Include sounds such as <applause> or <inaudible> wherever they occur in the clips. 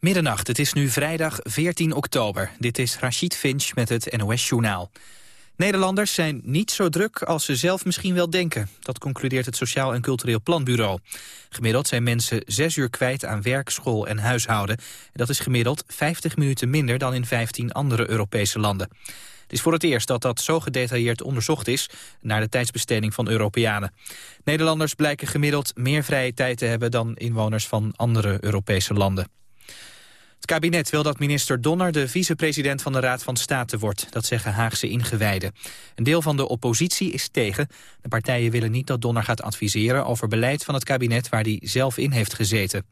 Middernacht, het is nu vrijdag 14 oktober. Dit is Rachid Finch met het NOS-journaal. Nederlanders zijn niet zo druk als ze zelf misschien wel denken. Dat concludeert het Sociaal en Cultureel Planbureau. Gemiddeld zijn mensen zes uur kwijt aan werk, school en huishouden. En dat is gemiddeld 50 minuten minder dan in 15 andere Europese landen. Het is voor het eerst dat dat zo gedetailleerd onderzocht is... naar de tijdsbesteding van Europeanen. Nederlanders blijken gemiddeld meer vrije tijd te hebben... dan inwoners van andere Europese landen. Het kabinet wil dat minister Donner de vicepresident van de Raad van State wordt. Dat zeggen Haagse ingewijden. Een deel van de oppositie is tegen. De partijen willen niet dat Donner gaat adviseren over beleid van het kabinet waar hij zelf in heeft gezeten.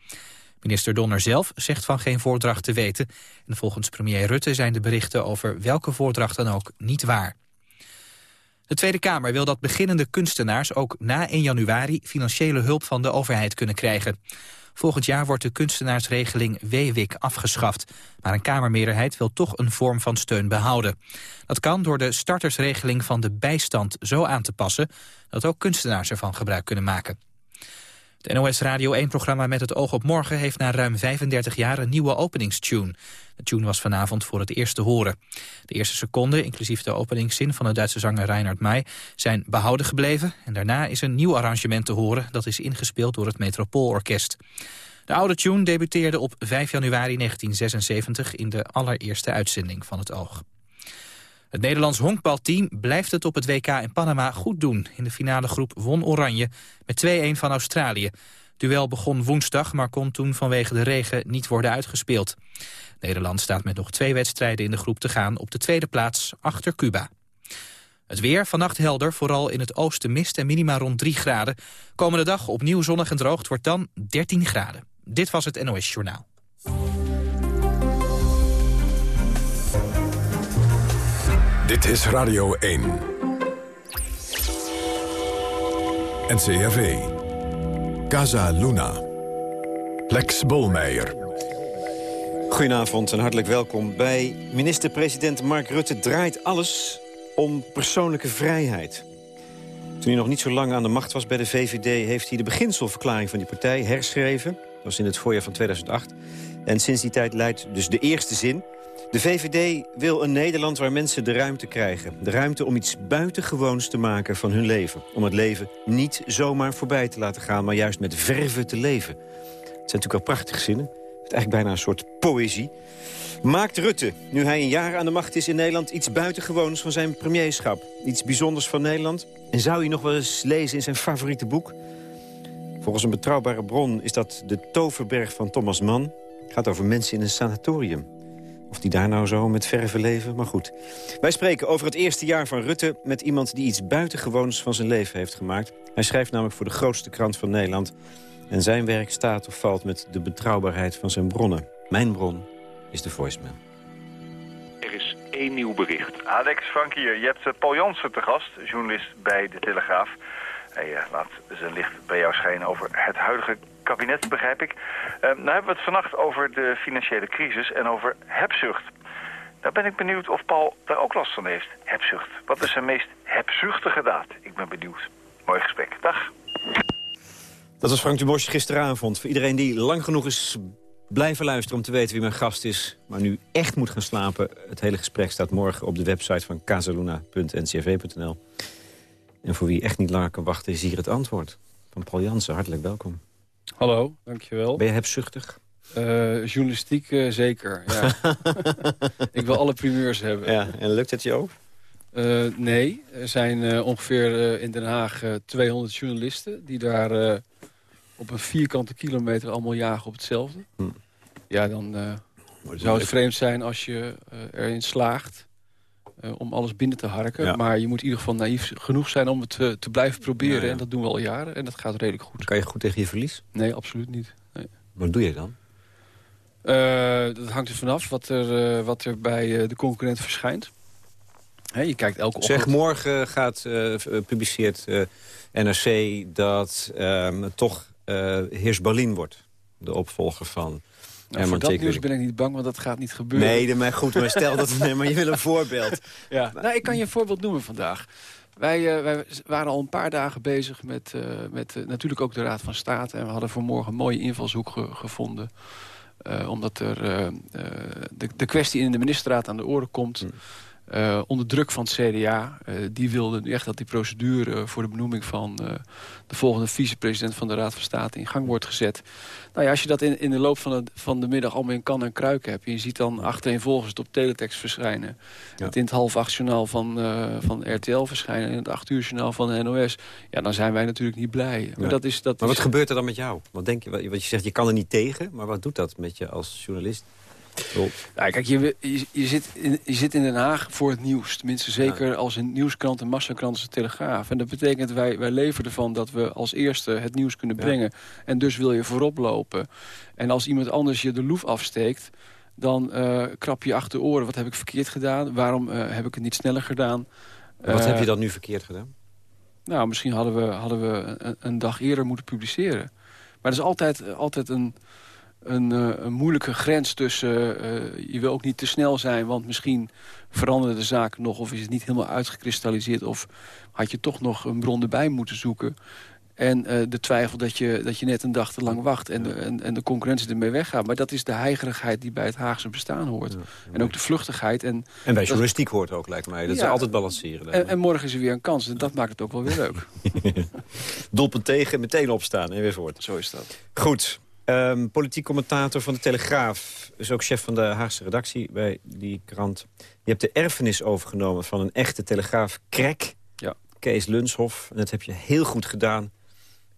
Minister Donner zelf zegt van geen voordracht te weten. En volgens premier Rutte zijn de berichten over welke voordracht dan ook niet waar. De Tweede Kamer wil dat beginnende kunstenaars ook na 1 januari financiële hulp van de overheid kunnen krijgen. Volgend jaar wordt de kunstenaarsregeling WWIC afgeschaft. Maar een Kamermeerderheid wil toch een vorm van steun behouden. Dat kan door de startersregeling van de bijstand zo aan te passen... dat ook kunstenaars ervan gebruik kunnen maken. Het NOS Radio 1-programma Met het oog op morgen... heeft na ruim 35 jaar een nieuwe openingstune. De tune was vanavond voor het eerst te horen. De eerste seconden, inclusief de openingszin van de Duitse zanger Reinhard May... zijn behouden gebleven en daarna is een nieuw arrangement te horen... dat is ingespeeld door het Metropoolorkest. De oude tune debuteerde op 5 januari 1976 in de allereerste uitzending van het Oog. Het Nederlands honkbalteam blijft het op het WK in Panama goed doen. In de finale groep won Oranje met 2-1 van Australië. Duel begon woensdag, maar kon toen vanwege de regen niet worden uitgespeeld. Nederland staat met nog twee wedstrijden in de groep te gaan op de tweede plaats achter Cuba. Het weer, vannacht helder, vooral in het oosten mist en minima rond 3 graden. Komende dag opnieuw zonnig en droog, wordt dan 13 graden. Dit was het NOS Journaal. Dit is Radio 1. NCRV. Casa Luna. Lex Bolmeijer. Goedenavond en hartelijk welkom. Bij minister-president Mark Rutte draait alles om persoonlijke vrijheid. Toen hij nog niet zo lang aan de macht was bij de VVD... heeft hij de beginselverklaring van die partij herschreven. Dat was in het voorjaar van 2008. En sinds die tijd leidt dus de eerste zin... De VVD wil een Nederland waar mensen de ruimte krijgen. De ruimte om iets buitengewoons te maken van hun leven. Om het leven niet zomaar voorbij te laten gaan, maar juist met verven te leven. Het zijn natuurlijk wel prachtige zinnen. Het is eigenlijk bijna een soort poëzie. Maakt Rutte, nu hij een jaar aan de macht is in Nederland... iets buitengewoons van zijn premierschap? Iets bijzonders van Nederland? En zou hij nog wel eens lezen in zijn favoriete boek? Volgens een betrouwbare bron is dat de Toverberg van Thomas Mann. Het gaat over mensen in een sanatorium. Of die daar nou zo met verven leven, maar goed. Wij spreken over het eerste jaar van Rutte... met iemand die iets buitengewoons van zijn leven heeft gemaakt. Hij schrijft namelijk voor de grootste krant van Nederland. En zijn werk staat of valt met de betrouwbaarheid van zijn bronnen. Mijn bron is de voicemail. Er is één nieuw bericht. Alex Frank hier. Je hebt eh, Paul Jansen te gast, journalist bij De Telegraaf. Hij uh, laat zijn licht bij jou schijnen over het huidige kabinet, begrijp ik. Uh, nou hebben we het vannacht over de financiële crisis en over hebzucht. Daar ben ik benieuwd of Paul daar ook last van heeft. Hebzucht. Wat is zijn meest hebzuchtige daad? Ik ben benieuwd. Mooi gesprek. Dag. Dat was Frank Dumos gisteravond. Voor iedereen die lang genoeg is blijven luisteren om te weten wie mijn gast is... maar nu echt moet gaan slapen. Het hele gesprek staat morgen op de website van casaluna.ncv.nl. En voor wie echt niet langer kan wachten is hier het antwoord. Van Paul Jansen, hartelijk welkom. Hallo, dankjewel. Ben je hebzuchtig? Uh, journalistiek uh, zeker, ja. <laughs> ik wil alle primeurs hebben. Ja, en lukt het je ook? Uh, nee, er zijn ongeveer in Den Haag 200 journalisten... die daar op een vierkante kilometer allemaal jagen op hetzelfde. Hm. Ja, dan zou het vreemd zijn als je erin slaagt... om alles binnen te harken. Maar je moet in ieder geval naïef genoeg zijn om het te blijven proberen. Ja, en dat doen we al jaren. En dat gaat redelijk goed. Kan je goed tegen je verlies? Nee, absoluut niet. Nee. Wat doe je dan? Uh, dat hangt er vanaf wat er, uh, wat er bij de concurrent verschijnt. He, je kijkt elke Zeg, morgen gaat, publiceert NRC dat ehm, toch Heers Berlin wordt. De opvolger van nou, voor dat nieuws ben ik niet bang, want dat gaat niet gebeuren. Nee, maar goed, maar stel dat... nee, maar je wil een voorbeeld. <laughs> Ja. Nou, ik kan je een voorbeeld noemen vandaag. Wij, wij, waren al een paar dagen bezig met, uh, met uh, natuurlijk ook de Raad van State. En we hadden voor morgen een mooie invalshoek ge gevonden. omdat er de, de kwestie in de ministerraad aan de orde komt... Hmm. Uh, onder druk van het CDA. Uh, eh, die wilde nu echt dat die procedure voor de benoeming van uh, de volgende vicepresident van de Raad van State in gang wordt gezet. Nou ja, als je dat in, in de loop van de, van de middag allemaal in kan en kruiken hebt. Je ziet dan achtereenvolgens het op teletext verschijnen. Ja. Het in het half acht journaal van, van RTL verschijnen. In het acht uur journaal van de NOS. Ja, dan zijn wij natuurlijk niet blij. Maar, dat is, dat maar wat is... gebeurt er dan met jou? Wat denk je, wat je zegt, je kan er niet tegen. Maar wat doet dat met je als journalist? Ja, kijk, je, je, zit in, je zit in Den Haag voor het nieuws. Tenminste, zeker als een nieuwskrant, een massakrant als de Telegraaf. En dat betekent, wij, wij leven ervan dat we als eerste het nieuws kunnen brengen. En dus wil je voorop lopen. En als iemand anders je de loef afsteekt dan uh, krap je achter oren. Wat heb ik verkeerd gedaan? Waarom uh, heb ik het niet sneller gedaan? wat heb je dan nu verkeerd gedaan? Nou, misschien hadden we, hadden we een, een, dag eerder moeten publiceren. Maar er is altijd, altijd een, een, uh, een moeilijke grens tussen... Uh, je wil ook niet te snel zijn, want misschien veranderde de zaak nog... of is het niet helemaal uitgekristalliseerd... of had je toch nog een bron erbij moeten zoeken... En uh, de twijfel dat je, dat je net een dag te lang wacht en de, en, en de concurrentie ermee weggaat. Maar dat is de heigerigheid die bij het Haagse bestaan hoort. En ook de vluchtigheid. En, en bij journalistiek hoort ook, lijkt mij. Dat ja, is altijd balanceren. En, en, morgen is er weer een kans. En dat maakt het ook wel weer leuk. <laughs> Doelpunt tegen, meteen opstaan en weer voort. Zo is dat. Goed. Um, politiek commentator van de Telegraaf. Is ook chef van de Haagse redactie bij die krant. Je hebt de erfenis overgenomen van een echte Telegraaf-krek. Ja. Kees Lunshoff. En dat heb je heel goed gedaan.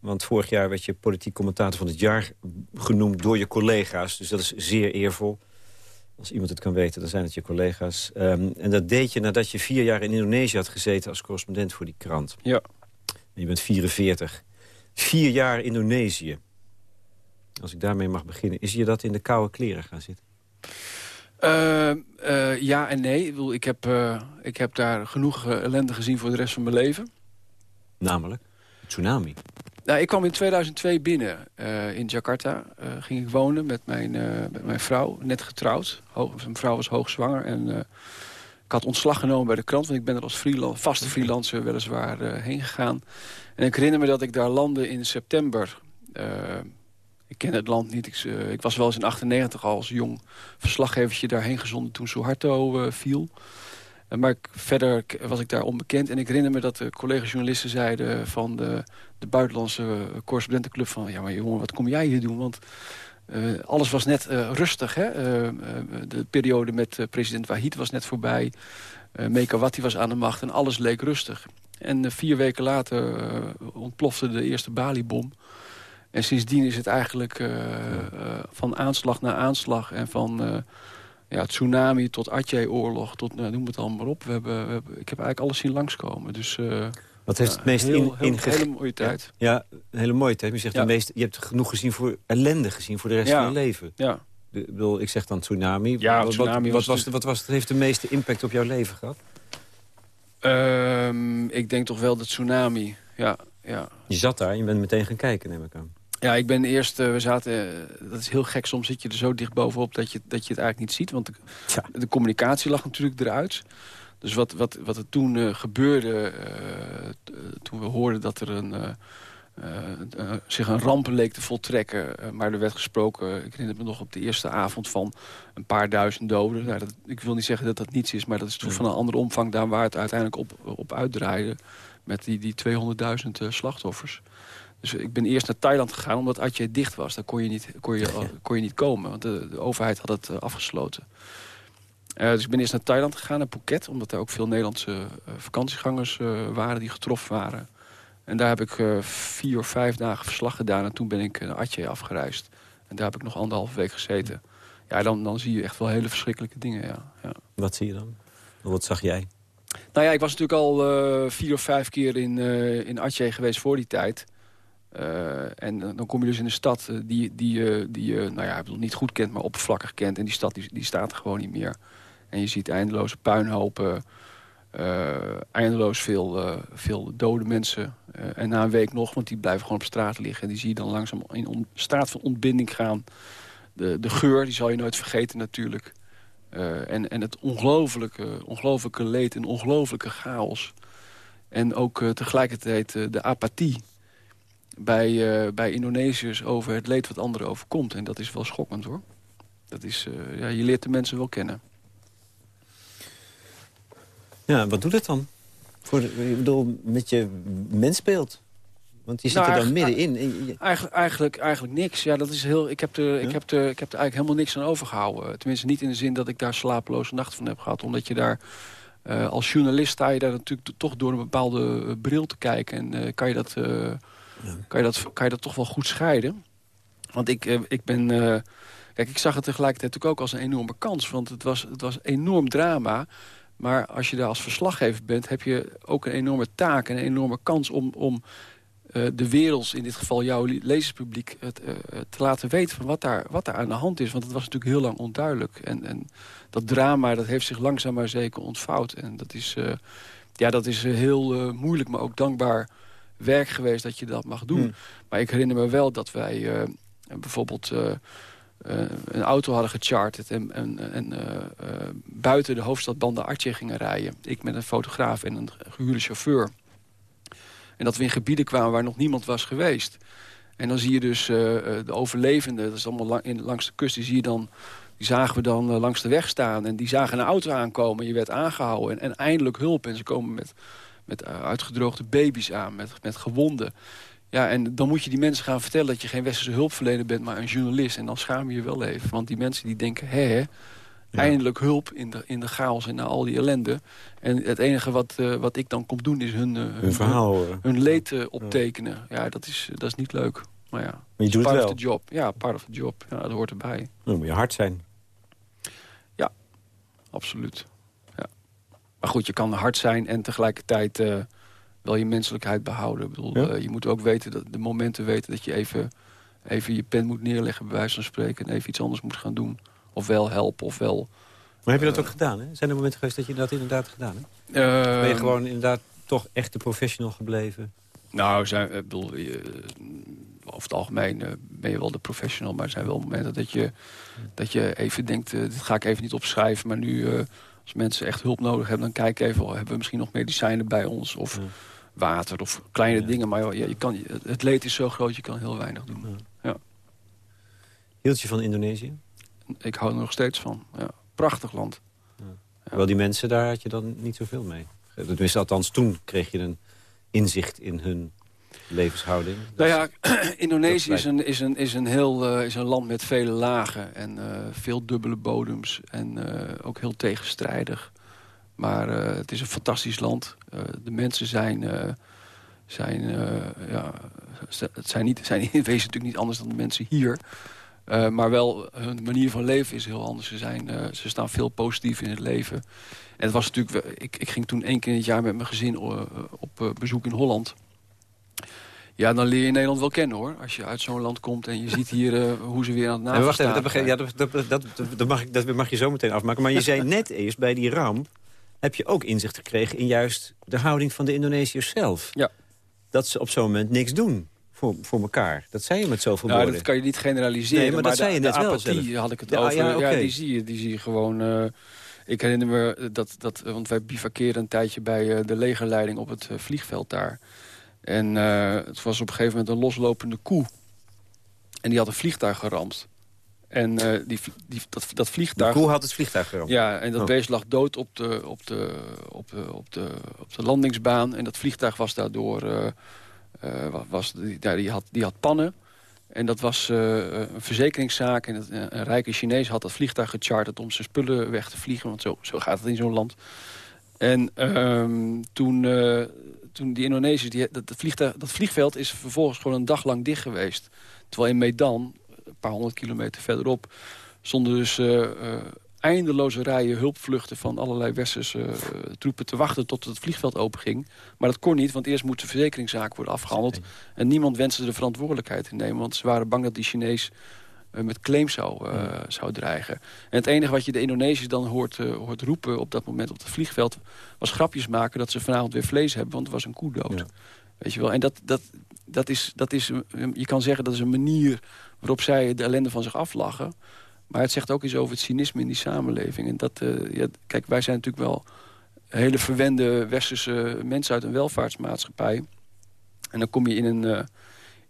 Want vorig jaar werd je politiek commentator van het jaar genoemd door je collega's. Dus dat is zeer eervol. Als iemand het kan weten, dan zijn het je collega's. Um, en dat deed je nadat je vier jaar in Indonesië had gezeten als correspondent voor die krant. Ja. En je bent 44. Vier jaar Indonesië als ik daarmee mag beginnen... is je dat in de koude kleren gaan zitten? Uh, uh, ja en nee. Ik heb, uh, ik heb daar genoeg ellende gezien voor de rest van mijn leven. Namelijk? Tsunami? Nou, ik kwam in 2002 binnen in Jakarta. ging ik wonen met mijn, met mijn vrouw, net getrouwd. Hoog, mijn vrouw was hoogzwanger en ik had ontslag genomen bij de krant... want ik ben er als freelance, vaste freelancer weliswaar heen gegaan. En ik herinner me dat ik daar landde in september ik ken het land niet. Ik, ik was wel eens in 98 al als jong verslaggevertje daarheen gezonden toen Suharto uh, viel. Uh, maar ik, verder was ik daar onbekend. En ik herinner me dat de collega-journalisten zeiden van de, de buitenlandse correspondentenclub van... ja, maar jongen, wat kom jij hier doen? Want alles was net rustig. Hè? de periode met president Wahid was net voorbij. Mekawati was aan de macht en alles leek rustig. En vier weken later ontplofte de eerste Bali-bom... En sindsdien is het eigenlijk uh, uh, van aanslag naar aanslag. En van uh, ja, tsunami tot Aceh-oorlog, tot nou, noem het allemaal maar op. We hebben, we hebben, ik heb eigenlijk alles zien langskomen. Dus, Wat heeft het meest heel, in, Een hele mooie tijd. Ja, een hele mooie tijd. Je, zegt de meest, je hebt genoeg gezien voor ellende gezien voor de rest van je leven. Ja. De, bedoel, ik zeg dan tsunami. Ja, wat, tsunami wat, was, wat was heeft de meeste impact op jouw leven gehad? Um, ik denk toch wel de tsunami, ja. ja. Je zat daar en je bent meteen gaan kijken, neem ik aan. Ja, ik ben eerst, uh, we zaten, uh, dat is heel gek, soms zit je er zo dicht bovenop dat je, dat je het eigenlijk niet ziet. Want de, de communicatie lag natuurlijk eruit. Dus wat, wat, wat er toen uh, gebeurde, toen we hoorden dat er een, zich een ramp leek te voltrekken. maar er werd gesproken, ik herinner me nog op de eerste avond van een paar duizend doden. Nou, dat, ik wil niet zeggen dat dat niets is, maar dat is toch van een andere omvang daar waar het uiteindelijk op, op uitdraaide. Met die, die 200.000 slachtoffers. Dus ik ben eerst naar Thailand gegaan omdat Aceh dicht was. Daar kon je niet, kon je, kon je niet komen, want de, de overheid had het eh, afgesloten. Uh, dus ik ben eerst naar Thailand gegaan, naar Phuket... omdat daar ook veel Nederlandse uh, vakantiegangers uh, waren die getroffen waren. En daar heb ik vier of vijf dagen verslag gedaan... en toen ben ik naar Aceh afgereisd. En daar heb ik nog anderhalve week gezeten. Ja, dan, dan zie je echt wel hele verschrikkelijke dingen, ja. ja. Wat zie je dan? Wat zag jij? Nou ja, ik was natuurlijk al vier of vijf keer in, in Aceh geweest voor die tijd... Uh, en dan kom je dus in een stad uh, die, die, uh, die je nou ja, bedoel, niet goed kent, maar oppervlakkig kent. En die stad die, die staat er gewoon niet meer. En je ziet eindeloze puinhopen, eindeloos veel, veel dode mensen. en na een week nog, want die blijven gewoon op straat liggen. En die zie je dan langzaam in een staat van ontbinding gaan. De, de geur, die zal je nooit vergeten natuurlijk. en, en het ongelofelijke, ongelofelijke leed en ongelofelijke chaos. En ook tegelijkertijd de apathie bij, uh, bij Indonesiërs over het leed wat anderen overkomt. En dat is wel schokkend hoor. Dat is, ja, je leert de mensen wel kennen. Ja, wat doet het dan? Voor ik bedoel, met je mensbeeld? Want je zit Nou, er dan middenin. Je- Eigenlijk, eigenlijk, eigenlijk niks. Ja, dat is heel, ik, heb er, ik, heb er, ik heb er eigenlijk helemaal niks aan overgehouden. Tenminste, niet in de zin dat ik daar slapeloze nachten van heb gehad. Omdat je daar, eh, als journalist sta je daar natuurlijk to- toch door een bepaalde eh, bril te kijken. En eh, kan, je dat, eh, kan, je dat, kan je dat toch wel goed scheiden. Want ik, eh, ik ben... eh, kijk, ik zag het tegelijkertijd natuurlijk ook als een enorme kans. Want het was, het was enorm drama. Maar als je daar als verslaggever bent... heb je ook een enorme taak en een enorme kans om... om eh, de wereld, in dit geval jouw le- lezerspubliek, het, te laten weten van wat daar, wat daar aan de hand is. Want het was natuurlijk heel lang onduidelijk. En, en dat drama dat heeft zich langzaam maar zeker ontvouwd. En dat is, ja, dat is heel moeilijk, maar ook dankbaar werk geweest dat je dat mag doen. Hmm. Maar ik herinner me wel dat wij eh, bijvoorbeeld eh, eh, een auto hadden gecharterd... en, en, en buiten de hoofdstad Banda Artje gingen rijden. Ik met een fotograaf en een gehuurde chauffeur. En dat we in gebieden kwamen waar nog niemand was geweest. En dan zie je dus de overlevenden, dat is allemaal lang, in, langs de kust... die, zie je dan, die zagen we dan langs de weg staan. En die zagen een auto aankomen. Je werd aangehouden. En, en eindelijk hulp. En ze komen met, met eh, uitgedroogde baby's aan, met, met gewonden. Ja, en dan moet je die mensen gaan vertellen dat je geen westerse hulpverlener bent, maar een journalist. En dan schaam je je wel even. Want die mensen die denken, hè, hè eindelijk hulp in de, in de chaos en na al die ellende. En het enige wat, eh, wat ik dan kom doen is hun, eh, Hun verhaal horen. hun leed optekenen. Ja, dat is, dat is niet leuk. Maar ja, je it's doet het part wel. of the job. Ja, part of the job. Ja, dat hoort erbij. Dan moet je hard zijn. Absoluut. Maar goed, je kan hard zijn en tegelijkertijd eh, wel je menselijkheid behouden. Ik bedoel, Ja. eh, je moet ook weten dat de momenten weten dat je even, even je pen moet neerleggen, bij wijze van spreken, en even iets anders moet gaan doen. Ofwel helpen, ofwel. Maar heb je dat Eh. ook gedaan? Hè? Zijn er momenten geweest dat je dat inderdaad gedaan hebt? Ben ben je gewoon inderdaad toch echt de professional gebleven? Nou, zijn, ik bedoel, je, over het algemeen ben je wel de professional, maar er zijn wel momenten dat je, dat je even denkt, dit ga ik even niet opschrijven, maar nu, als mensen echt hulp nodig hebben, dan kijk even, oh, hebben we misschien nog medicijnen bij ons, of Ja. water, of kleine Ja. dingen. Maar ja, je kan, het- leed is zo groot, je kan heel weinig doen. Hield je van Indonesië? Ik hou er nog steeds van. Ja. Prachtig land. Ja. Wel die mensen, daar had je dan niet zoveel mee. Tenminste, althans toen kreeg je een inzicht in hun levenshouding. Nou ja, <clears throat> Indonesië is een, is, een, is, een heel, eh, is een land met vele lagen en eh, veel dubbele bodems. En eh, ook heel tegenstrijdig. Maar het is een fantastisch land. De mensen zijn, zijn, ja, het zijn, niet, zijn in <laughs> wezen natuurlijk niet anders dan de mensen hier. Maar wel, hun manier van leven is heel anders. Ze, zijn, ze staan veel positief in het leven. En het was natuurlijk, ik, ik ging toen één keer in het jaar met mijn gezin op bezoek in Holland. Ja, dan leer je Nederland wel kennen hoor. Als je uit zo'n land komt en je ziet hier eh, hoe ze weer aan het maar wacht even, dat, ja, dat, dat, dat, mag ik, dat mag je zo meteen afmaken. Maar je zei net eerst, bij die ramp... heb je ook inzicht gekregen in juist de houding van de Indonesiërs zelf. Ja. Dat ze op zo'n moment niks doen voor, voor elkaar. Dat zei je met zoveel Nou, woorden. dat kan je niet generaliseren. Nee, maar dat de, zei je net wel zelf. had ik het Ja, over. ja, die, zie je, die zie je gewoon... eh, ik herinner me dat, dat... Want wij bivakkeerden een tijdje bij eh, de legerleiding op het vliegveld daar. En eh, het was op een gegeven moment een loslopende koe. En die had een vliegtuig geramd. En eh, die, die, dat, dat de vliegtuig... koe had het vliegtuig geramd. Ja, en dat Oh. beest lag dood op de, op, de, op, de, op, de, op de landingsbaan. En dat vliegtuig was daardoor... eh, wa- was, die, die, had, die had pannen. En dat was een verzekeringszaak. En het, een rijke Chinees had dat vliegtuig gecharterd... om zijn spullen weg te vliegen. Want zo, zo gaat het in zo'n land. En ehm, toen, toen die Indonesiërs... Die, dat, dat, vliegtuig, dat vliegveld is vervolgens gewoon een dag lang dicht geweest. Terwijl in Medan, een paar honderd kilometer verderop... stonden dus eh, eh, eindeloze rijen hulpvluchten van allerlei westerse eh, troepen te wachten tot het vliegveld openging. Maar dat kon niet, want eerst moest de verzekeringszaak worden afgehandeld. En niemand wenste de verantwoordelijkheid te nemen, want ze waren bang dat die Chinees met claims zou, eh, zou dreigen. En het enige wat je de Indonesiërs dan hoort, eh, hoort roepen op dat moment op het vliegveld... was grapjes maken dat ze vanavond weer vlees hebben, want er was een koe dood. Ja. Weet je wel? En dat, dat, dat is, dat is, je kan zeggen dat is een manier waarop zij de ellende van zich aflachen. Maar het zegt ook iets over het cynisme in die samenleving. En dat, eh, ja, kijk, wij zijn natuurlijk wel hele verwende westerse mensen uit een welvaartsmaatschappij. En dan kom je in een, eh,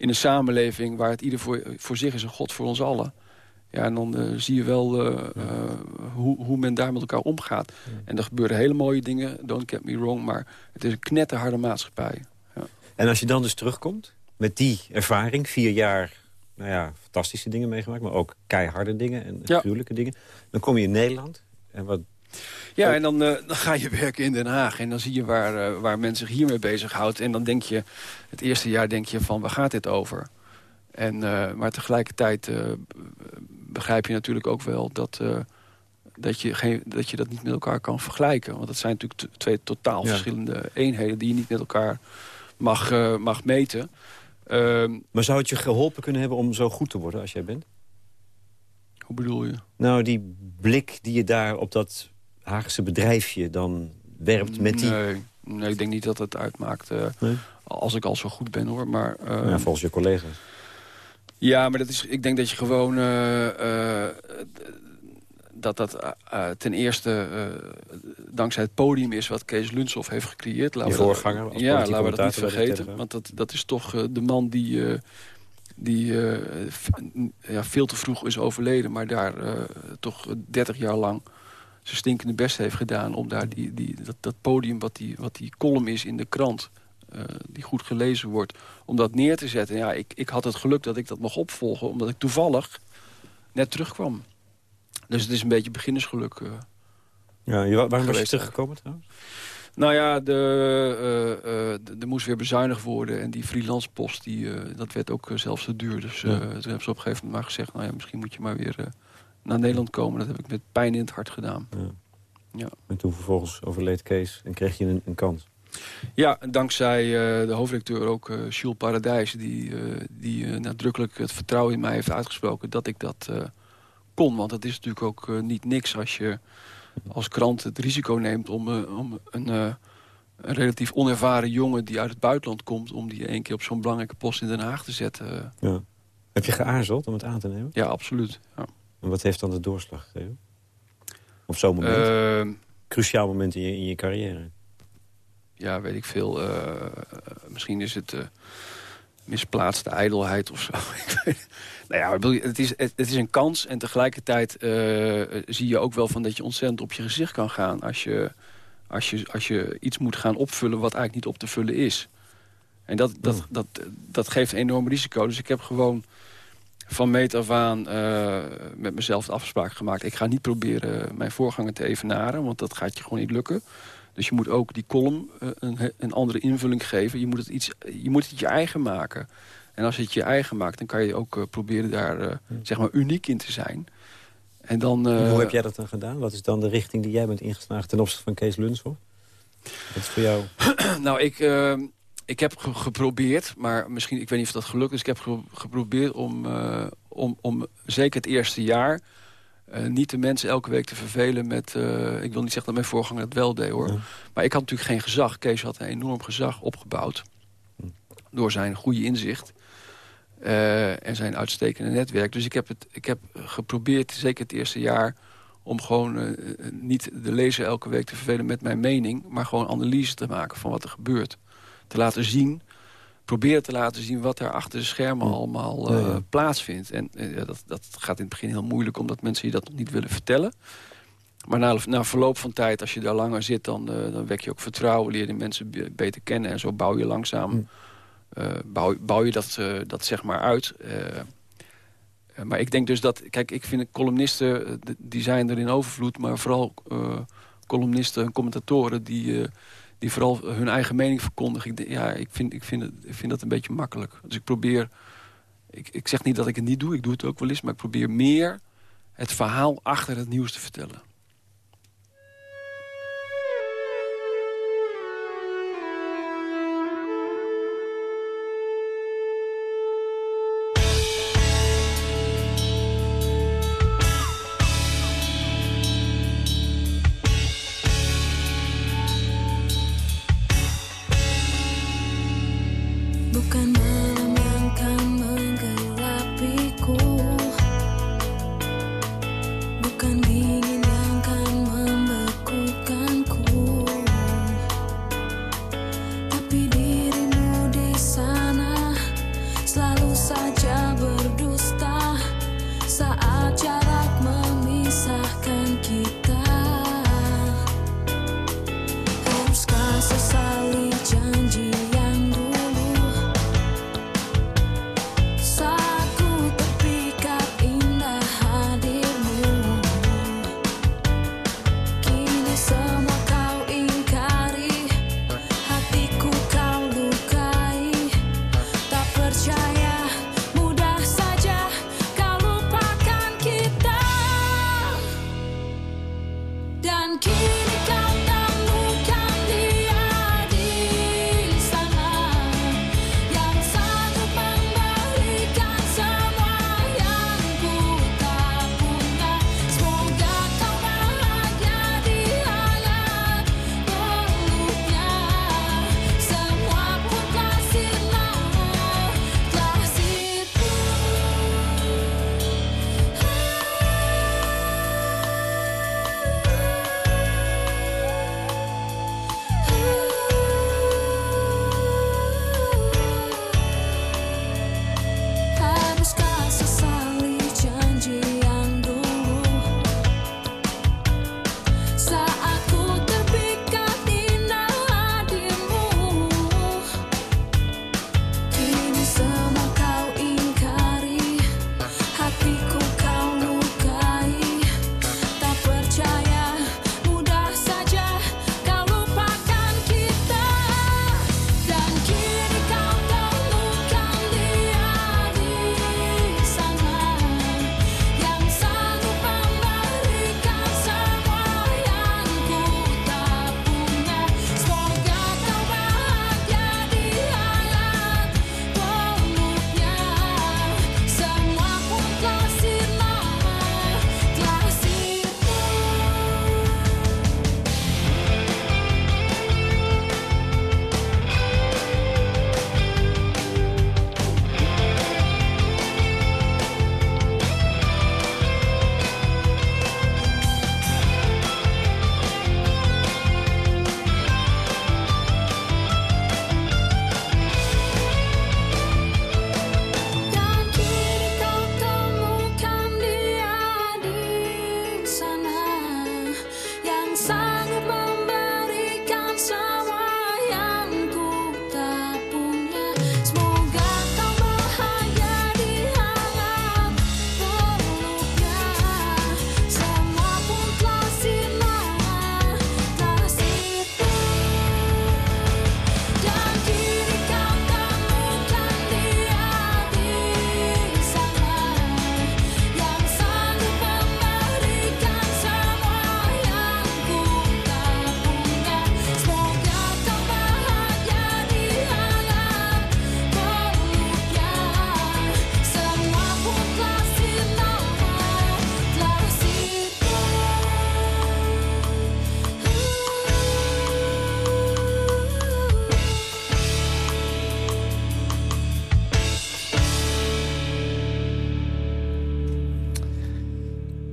in een samenleving waar het ieder voor, voor zich is een god voor ons allen. Ja, en dan uh, zie je wel uh, uh, hoe, hoe men daar met elkaar omgaat. Ja. En er gebeuren hele mooie dingen, don't get me wrong... maar het is een knetterharde maatschappij. Ja. En als je dan dus terugkomt met die ervaring, vier jaar... nou ja, fantastische dingen meegemaakt... maar ook keiharde dingen en gruwelijke dingen... dan kom je in Nederland en wat ja, en dan, dan ga je <laughs> werken in Den Haag. En dan zie je waar, uh, waar men zich hiermee bezighoudt. En dan denk je, het eerste jaar denk je van, waar gaat dit over? En, uh, maar tegelijkertijd begrijp je natuurlijk ook wel dat, dat, je geen, dat je dat niet met elkaar kan vergelijken. Want dat zijn natuurlijk twee totaal ja. verschillende eenheden... die je niet met elkaar mag, mag meten. Ehm, maar zou het je geholpen kunnen hebben om zo goed te worden als jij bent? Hoe bedoel je? Nou, die blik die je daar op dat Haagse bedrijfje dan werpt met die... Nee, nee ik denk niet dat het uitmaakt. Uh, nee? Als ik al zo goed ben, hoor. Maar, uh, ja, volgens je collega's. Ja, maar dat is, ik denk dat je gewoon... Uh, dat dat ten eerste dankzij het podium is wat Kees Lunshoff heeft gecreëerd. Laten je voorganger Ja, laten we dat niet vergeten. Want dat, dat is toch de man die die ja, veel te vroeg is overleden... maar daar toch 30 jaar lang zijn stinkende best heeft gedaan... om daar die, die, dat, dat podium wat die, wat die column is in de krant... Uh, die goed gelezen wordt, om dat neer te zetten. Ja, ik, ik had het geluk dat ik dat mocht opvolgen... omdat ik toevallig net terugkwam. Dus het is een beetje beginnersgeluk. Uh, ja, waarom was je teruggekomen trouwens? Nou ja, de, uh, er moest weer bezuinigd worden. En die freelance post, die, dat werd ook zelfs te duur. Dus ja. toen hebben ze op een gegeven moment maar gezegd... nou ja, misschien moet je maar weer naar Nederland komen. Dat heb ik met pijn in het hart gedaan. Ja. Ja. En toen vervolgens overleed Kees en kreeg je een, een kans. Ja, dankzij uh, de hoofdredacteur ook uh, Jules Paradijs... die, uh, die nadrukkelijk het vertrouwen in mij heeft uitgesproken... dat ik dat kon. Want het is natuurlijk ook niet niks als je als krant het risico neemt... om, om een, een, relatief onervaren jongen die uit het buitenland komt... om die één keer op zo'n belangrijke post in Den Haag te zetten. Ja. Heb je geaarzeld om het aan te nemen? Ja, absoluut. Ja. En wat heeft dan de doorslag gegeven? Op zo'n moment? Uh, Cruciaal moment in je, in je carrière? Ja, weet ik veel. Uh, misschien is het uh, misplaatste ijdelheid of zo. <laughs> nou ja, het is, het, is een kans. En tegelijkertijd uh, zie je ook wel van dat je ontzettend op je gezicht kan gaan... als je, als je, als je iets moet gaan opvullen wat eigenlijk niet op te vullen is. En dat, dat, oh. dat, dat geeft een enorm risico. Dus ik heb gewoon van meet af aan uh, met mezelf de afspraak gemaakt. Ik ga niet proberen mijn voorganger te evenaren, want dat gaat je gewoon niet lukken. Dus je moet ook die column uh, een, een, andere invulling geven. Je moet, het iets, je moet het je eigen maken. En als je het je eigen maakt, dan kan je ook uh, proberen daar zeg maar uniek in te zijn. En dan, Hoe heb jij dat dan gedaan? Wat is dan de richting die jij bent ingeslagen ten opzichte van Kees Lunshoff? Wat is voor jou? <clears throat> nou, ik ik heb geprobeerd, maar misschien, ik weet niet of dat gelukt is... ik heb geprobeerd om, uh, om, om zeker het eerste jaar... Uh, niet de mensen elke week te vervelen met... Uh, ik wil niet zeggen dat mijn voorganger het wel deed, hoor. Maar ik had natuurlijk geen gezag. Kees had een enorm gezag opgebouwd. Hm. Door zijn goede inzicht. en zijn uitstekende netwerk. Dus ik heb, het, ik heb geprobeerd, zeker het eerste jaar... om gewoon niet de lezer elke week te vervelen met mijn mening... maar gewoon analyse te maken van wat er gebeurt te laten zien proberen te laten zien wat er achter de schermen allemaal uh, plaatsvindt. En uh, dat, dat gaat in het begin heel moeilijk, omdat mensen je dat nog niet willen vertellen. Maar na, na verloop van tijd, als je daar langer zit, dan, uh, dan wek je ook vertrouwen, leer je mensen beter kennen. En zo bouw je langzaam, bouw, bouw, je dat, dat zeg maar uit. maar ik denk dus dat, kijk, ik vind columnisten, die zijn er in overvloed, maar vooral columnisten en commentatoren die die vooral hun eigen mening verkondigen. Ik, ja, ik, vind, ik, vind het, ik vind dat een beetje makkelijk. Dus ik probeer... Ik, ik zeg niet dat ik het niet doe, ik doe het ook wel eens... maar ik probeer meer het verhaal achter het nieuws te vertellen.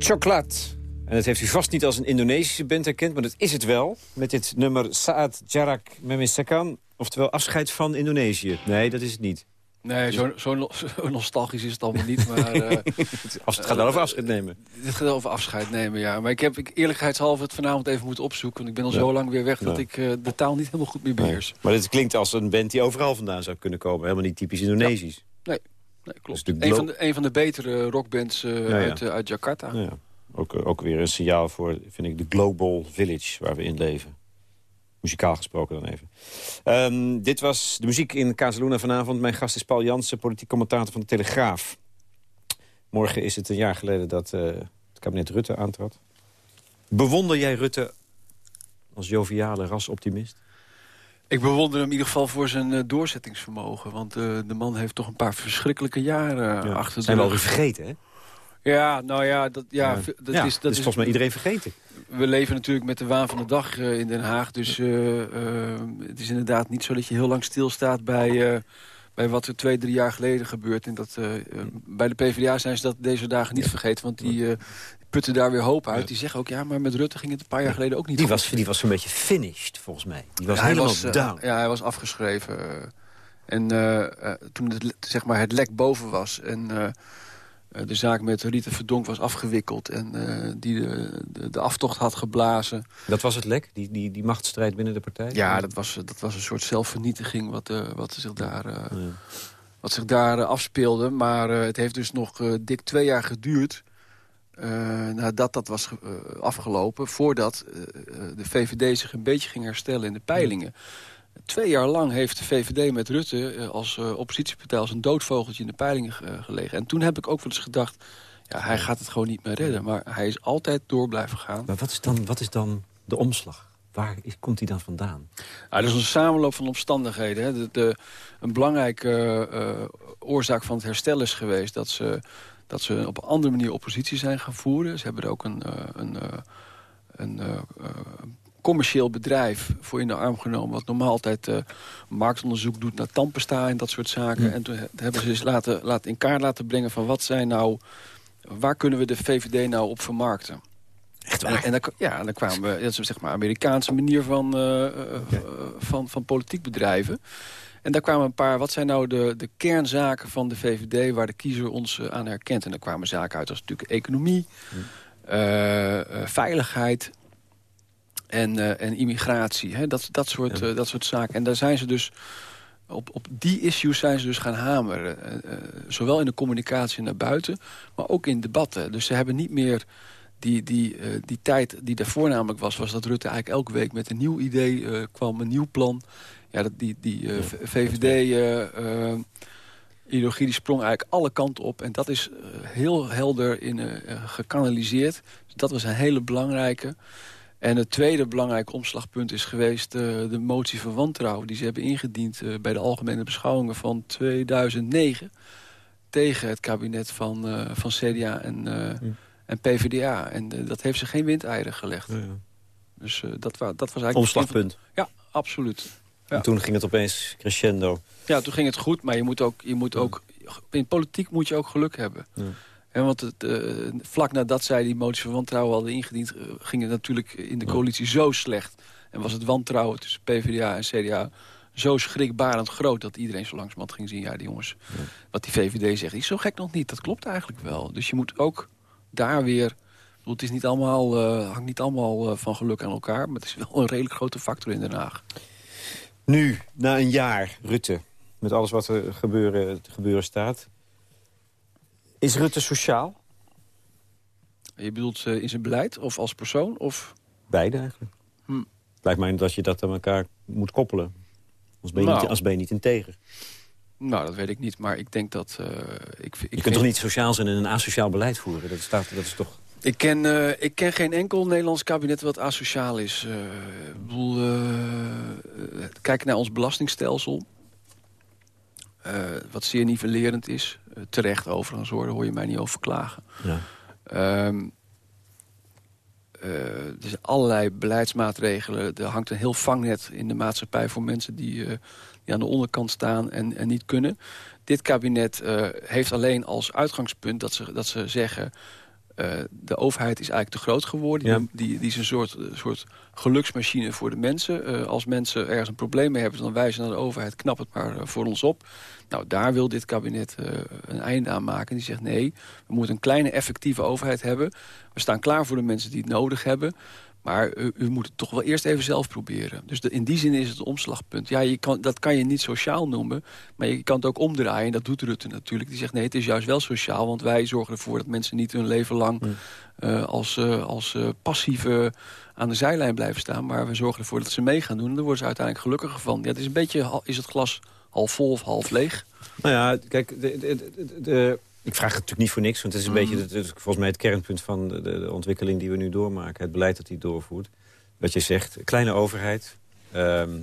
Choklat. En dat heeft u vast niet als een Indonesische band herkend, maar dat is het wel. Met dit nummer Saat Jarak Memisakan, oftewel afscheid van Indonesië. Nee, dat is het niet. Nee, zo, zo, <laughs> zo nostalgisch is het allemaal niet. Maar, uh, <laughs> Als het gaat wel over afscheid nemen. Het gaat over afscheid nemen, ja. Maar ik heb ik, eerlijkheidshalve het vanavond even moeten opzoeken. Want ik ben al zo lang weer weg dat ik uh, de taal niet helemaal goed meer beheers. Nee. Maar dit klinkt als een band die overal vandaan zou kunnen komen. Helemaal niet typisch Indonesisch. Ja. Nee, nee, klopt. Een, van de, een van de betere rockbands uh, uit, uit Jakarta. Ja. Ook, ook weer een signaal voor, vind ik, de global village waar we in leven. Muzikaal gesproken dan even. Um, dit was de muziek in Casaluna vanavond. Mijn gast is Paul Jansen, politiek commentator van de Telegraaf. Morgen is het een jaar geleden dat uh, het kabinet Rutte aantrad. Bewonder jij Rutte als joviale rasoptimist? Ik bewonder hem in ieder geval voor zijn uh, doorzettingsvermogen. Want uh, de man heeft toch een paar verschrikkelijke jaren ja. achter de Zijn we alweer vergeten, hè? Ja, nou ja, dat, ja, dat ja, is... Dat is is volgens mij iedereen vergeten. We leven natuurlijk met de waan van de dag uh, in Den Haag. Dus het is inderdaad niet zo dat je heel lang stilstaat bij, bij wat er twee, drie jaar geleden gebeurt. En dat, bij de PvdA zijn ze dat deze dagen niet vergeten. Want die putten daar weer hoop uit. Die zeggen ook, ja, maar met Rutte ging het een paar jaar geleden ook niet die goed. Was, die was een beetje finished, volgens mij. Die was hij helemaal was, down. ja, hij was afgeschreven. En toen het, zeg maar, het lek boven was... en de zaak met Rita Verdonk was afgewikkeld... en uh, die de, de, de, aftocht had geblazen. Dat was het lek, die, die, die machtsstrijd binnen de partij? Ja, dat was, dat was een soort zelfvernietiging wat, uh, wat zich daar, uh, ja. wat zich daar afspeelde. Maar het heeft dus nog dik twee jaar geduurd... nadat dat was afgelopen... voordat de VVD zich een beetje ging herstellen in de peilingen. Twee jaar lang heeft de VVD met Rutte als oppositiepartij... als een doodvogeltje in de peilingen gelegen. En toen heb ik ook wel eens gedacht... ja, hij gaat het gewoon niet meer redden. Maar hij is altijd door blijven gaan. Maar wat is dan, wat is dan de omslag? Waar is, komt hij dan vandaan? Nou, dat is een samenloop van omstandigheden. Hè. De, de, een belangrijke oorzaak van het herstel is geweest... dat ze, dat ze op een andere manier oppositie zijn gaan voeren. Ze hebben er ook een... een, een commercieel bedrijf voor in de arm genomen... wat normaal altijd uh, marktonderzoek doet naar tandpasta en dat soort zaken. En toen hebben ze dus laten, laten in kaart laten brengen van wat zijn nou... waar kunnen we de VVD nou op vermarkten? Echt waar? En, en dan, ja, dan kwamen we, dat is zeg maar Amerikaanse manier van, uh, okay. van, van politiek bedrijven. En daar kwamen een paar, wat zijn nou de, de kernzaken van de VVD... waar de kiezer ons aan herkent? En daar kwamen zaken uit als natuurlijk economie, hm. veiligheid en, en immigratie. Hè? Dat, dat, soort, ja. dat soort zaken. En daar zijn ze dus... Op, op die issues zijn ze dus gaan hameren. Uh, zowel in de communicatie naar buiten, maar ook in debatten. Dus ze hebben niet meer die, die, die tijd die daarvoor namelijk was... was dat Rutte eigenlijk elke week met een nieuw idee kwam, een nieuw plan. Ja, dat, die, die ja, VVD... ideologie die sprong eigenlijk alle kanten op. En dat is heel helder in, gekanaliseerd. Dus dat was een hele belangrijke... En het tweede belangrijke omslagpunt is geweest uh, de motie van wantrouwen... die ze hebben ingediend uh, bij de algemene beschouwingen van 2009... tegen het kabinet van, uh, van CDA en, ja. en PvdA. En dat heeft ze geen windeieren gelegd. Ja, ja. Dus dat, wa dat was eigenlijk... Omslagpunt. Van... Ja, absoluut. En toen ging het opeens crescendo. Ja, toen ging het goed, maar je moet ook... Je moet ook in politiek moet je ook geluk hebben. En want het, uh, vlak nadat zij die motie van wantrouwen hadden ingediend... Uh, ging het natuurlijk in de coalitie zo slecht. En was het wantrouwen tussen PvdA en CDA zo schrikbarend groot... dat iedereen zo langzamerhand ging zien... ja, die jongens, ja. wat die VVD zegt, is zo gek nog niet. Dat klopt eigenlijk wel. Dus je moet ook daar weer... Bedoel, het is niet allemaal, uh, hangt niet allemaal van geluk aan elkaar... maar het is wel een redelijk grote factor in Den Haag. Nu, na een jaar, Rutte... met alles wat er gebeuren, te gebeuren staat... Is Rutte sociaal? Je bedoelt uh, in zijn beleid of als persoon? Of... Beide eigenlijk. Hm. Lijkt mij dat je dat aan elkaar moet koppelen. Als ben je, nou. niet, als ben je niet integer. Nou, dat weet ik niet, maar ik denk dat... Uh, ik, ik je kunt toch niet sociaal zijn en een asociaal beleid voeren? Dat, staat, dat is toch... Ik ken, uh, ik ken geen enkel Nederlands kabinet wat asociaal is. Uh, ik bedoel, kijk naar ons belastingstelsel. Wat zeer nivellerend is. Terecht overigens hoor, daar hoor je mij niet over klagen. Ja. Um, uh, er zijn allerlei beleidsmaatregelen. Er hangt een heel vangnet in de maatschappij voor mensen die, die aan de onderkant staan en, en niet kunnen. Dit kabinet heeft alleen als uitgangspunt dat ze, dat ze zeggen... de overheid is eigenlijk te groot geworden. Ja. Die, die, is een soort, soort geluksmachine voor de mensen. als mensen ergens een probleem mee hebben, dan wijzen naar de overheid... knap het maar voor ons op. Nou, daar wil dit kabinet een einde aan maken. Die zegt nee, we moeten een kleine effectieve overheid hebben. We staan klaar voor de mensen die het nodig hebben... Maar u, u, moet het toch wel eerst even zelf proberen. Dus de, in die zin is het een omslagpunt. Ja, je kan, dat kan je niet sociaal noemen. Maar je kan het ook omdraaien. En dat doet Rutte natuurlijk. Die zegt nee, het is juist wel sociaal. Want wij zorgen ervoor dat mensen niet hun leven lang... Uh, als, uh, als uh, passieve aan de zijlijn blijven staan. Maar we zorgen ervoor dat ze mee gaan doen. En daar worden ze uiteindelijk gelukkiger van. Ja, het is een beetje, is het glas half vol of half leeg? Nou ja, kijk, de, de, de, de ik vraag het natuurlijk niet voor niks, want het is een Mhm. beetje het, het- volgens mij het kernpunt van de, de ontwikkeling die we nu doormaken. Het beleid dat hij doorvoert. Wat je zegt, kleine overheid. ehm,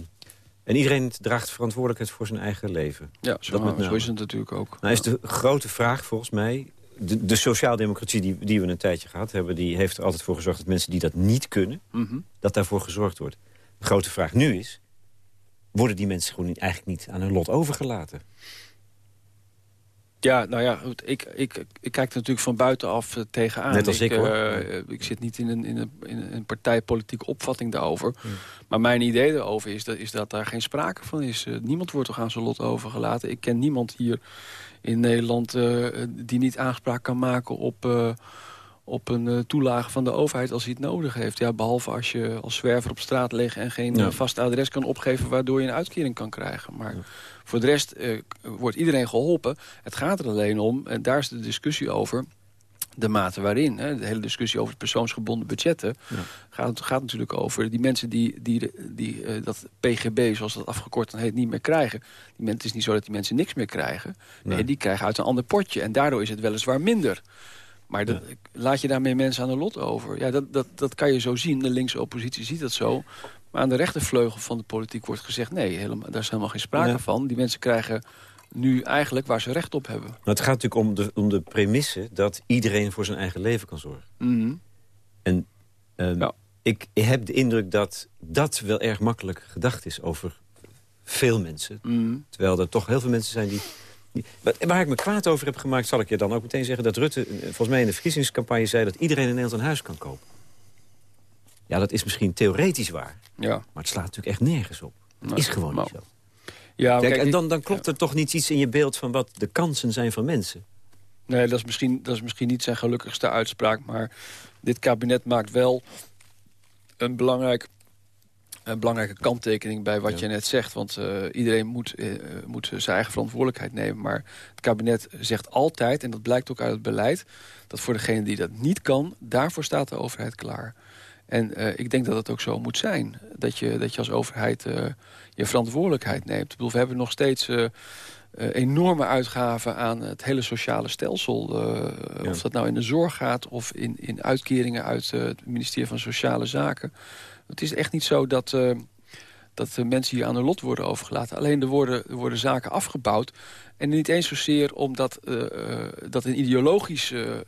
en iedereen draagt verantwoordelijkheid voor zijn eigen leven. Ja, zo, Dat met zo is het natuurlijk ook. Nou is de grote vraag volgens mij... De, de sociaaldemocratie die, die we een tijdje gehad hebben... die heeft er altijd voor gezorgd dat mensen die dat niet kunnen... Mhm. dat daarvoor gezorgd wordt. De grote vraag nu is... worden die mensen gewoon eigenlijk niet aan hun lot overgelaten? Ja, nou ja, goed, ik, ik, ik kijk er natuurlijk van buitenaf eh, tegenaan. Net als ik, hoor. eh, ik zit niet in een, in een, in een partijpolitieke opvatting daarover. Maar mijn idee daarover is dat, is dat daar geen sprake van is. Eh, niemand wordt toch aan zijn lot overgelaten. Ik ken niemand hier in Nederland die niet aanspraak kan maken op... op een eh, toelage van de overheid als hij het nodig heeft. Ja, behalve als je als zwerver op straat ligt... en geen Ja. eh, vast adres kan opgeven... waardoor je een uitkering kan krijgen. Maar voor de rest eh, wordt iedereen geholpen. Het gaat er alleen om, en daar is de discussie over... de mate waarin. Hè, de hele discussie over het persoonsgebonden budgetten... Gaat, gaat natuurlijk over die mensen die, die, die dat PGB, zoals dat afgekort dan heet, niet meer krijgen. Die men, het is niet zo dat die mensen niks meer krijgen. Nee, Nee. die krijgen uit een ander potje. En daardoor is het weliswaar minder. Maar dat, laat je daarmee mensen aan de lot over? Ja, dat, dat, dat kan je zo zien. De linkse oppositie ziet dat zo. Maar aan de rechtervleugel van de politiek wordt gezegd... nee, helemaal, daar is helemaal geen sprake Ja. van. Die mensen krijgen nu eigenlijk waar ze recht op hebben. Nou, het gaat natuurlijk om de, om de premisse dat iedereen voor zijn eigen leven kan zorgen. Mhm. En ehm, Ja. ik heb de indruk dat dat wel erg makkelijk gedacht is over veel mensen. Mhm. Terwijl er toch heel veel mensen zijn die... waar ik me kwaad over heb gemaakt, zal ik je dan ook meteen zeggen... dat Rutte eh, volgens mij in de verkiezingscampagne zei... dat iedereen in Nederland een huis kan kopen. Ja, dat is misschien theoretisch waar. Ja. Maar het slaat natuurlijk echt nergens op. Het Nee, is gewoon nou, niet zo. Ja, Kijk, en dan, dan klopt er toch niet iets in je beeld... van wat de kansen zijn van mensen. Nee, dat is, misschien, dat is misschien niet zijn gelukkigste uitspraak. Maar dit kabinet maakt wel een, belangrijk, een belangrijke kanttekening bij wat Ja. je net zegt. Want eh, iedereen moet, eh, moet zijn eigen verantwoordelijkheid nemen. Maar het kabinet zegt altijd, en dat blijkt ook uit het beleid... dat voor degene die dat niet kan, daarvoor staat de overheid klaar. En eh, ik denk dat het ook zo moet zijn. Dat je, dat je als overheid je verantwoordelijkheid neemt. Ik bedoel, we hebben nog steeds... enorme uitgaven aan het hele sociale stelsel. Ja. Of dat nou in de zorg gaat of in, in uitkeringen uit het ministerie van Sociale Zaken. Het is echt niet zo dat, eh, dat de mensen hier aan hun lot worden overgelaten. Alleen er worden, er worden zaken afgebouwd. En niet eens zozeer omdat eh, eh, dat een ideologische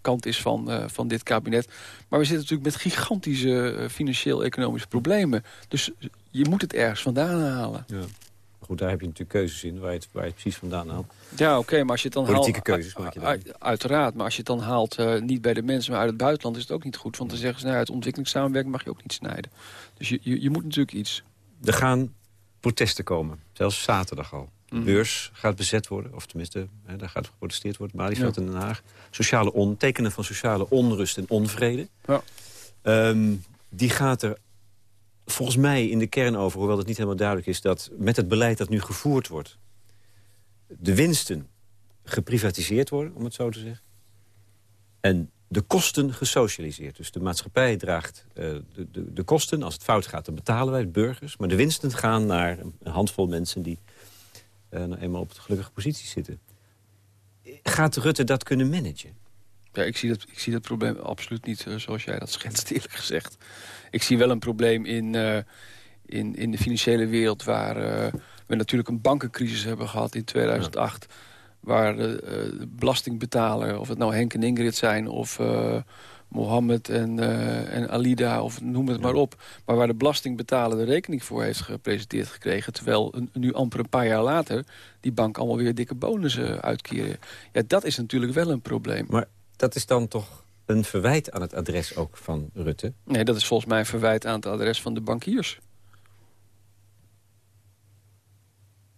kant is van, van dit kabinet. Maar we zitten natuurlijk met gigantische financieel-economische problemen. Dus je moet het ergens vandaan halen. Ja. Goed, daar heb je natuurlijk keuzes in, waar je het, waar je het precies vandaan haalt. Ja, oké, maar als je het dan Politieke haalt... keuzes maak je dan. uit- Uiteraard, maar als je het dan haalt eh, niet bij de mensen, maar uit het buitenland... is het ook niet goed, want dan zeggen ze... nou, uit ontwikkelingssamenwerking mag je ook niet snijden. Dus je, je, je moet natuurlijk iets. Er gaan protesten komen, zelfs zaterdag al. De Mhm. beurs gaat bezet worden, of tenminste, hè, daar gaat geprotesteerd worden. Malieveld en Den Haag. Sociale on, tekenen van sociale onrust en onvrede. Ja. Ehm, die gaat er volgens mij in de kern over, hoewel het niet helemaal duidelijk is... dat met het beleid dat nu gevoerd wordt... de winsten geprivatiseerd worden, om het zo te zeggen. En de kosten gesocialiseerd. Dus de maatschappij draagt eh, de, de, de kosten. Als het fout gaat, dan betalen wij, de burgers. Maar de winsten gaan naar een handvol mensen... die eh, nou eenmaal op de gelukkige positie zitten. Gaat Rutte dat kunnen managen? Ja, ik zie dat, ik zie dat probleem absoluut niet eh, zoals jij dat schetst, <laughs> eerlijk gezegd. Ik zie wel een probleem in, eh, in, in de financiële wereld... waar eh, we natuurlijk een bankencrisis hebben gehad in 2008... waar de, belastingbetaler, of het nou Henk en Ingrid zijn... of Mohammed en, en Alida, of noem het maar op... maar waar de belastingbetaler de rekening voor heeft gepresenteerd gekregen... terwijl nu amper een paar jaar later die bank allemaal weer dikke bonussen uitkeren. Ja, dat is natuurlijk wel een probleem. Maar dat is dan toch een verwijt aan het adres ook van Rutte? Nee, dat is volgens mij een verwijt aan het adres van de bankiers.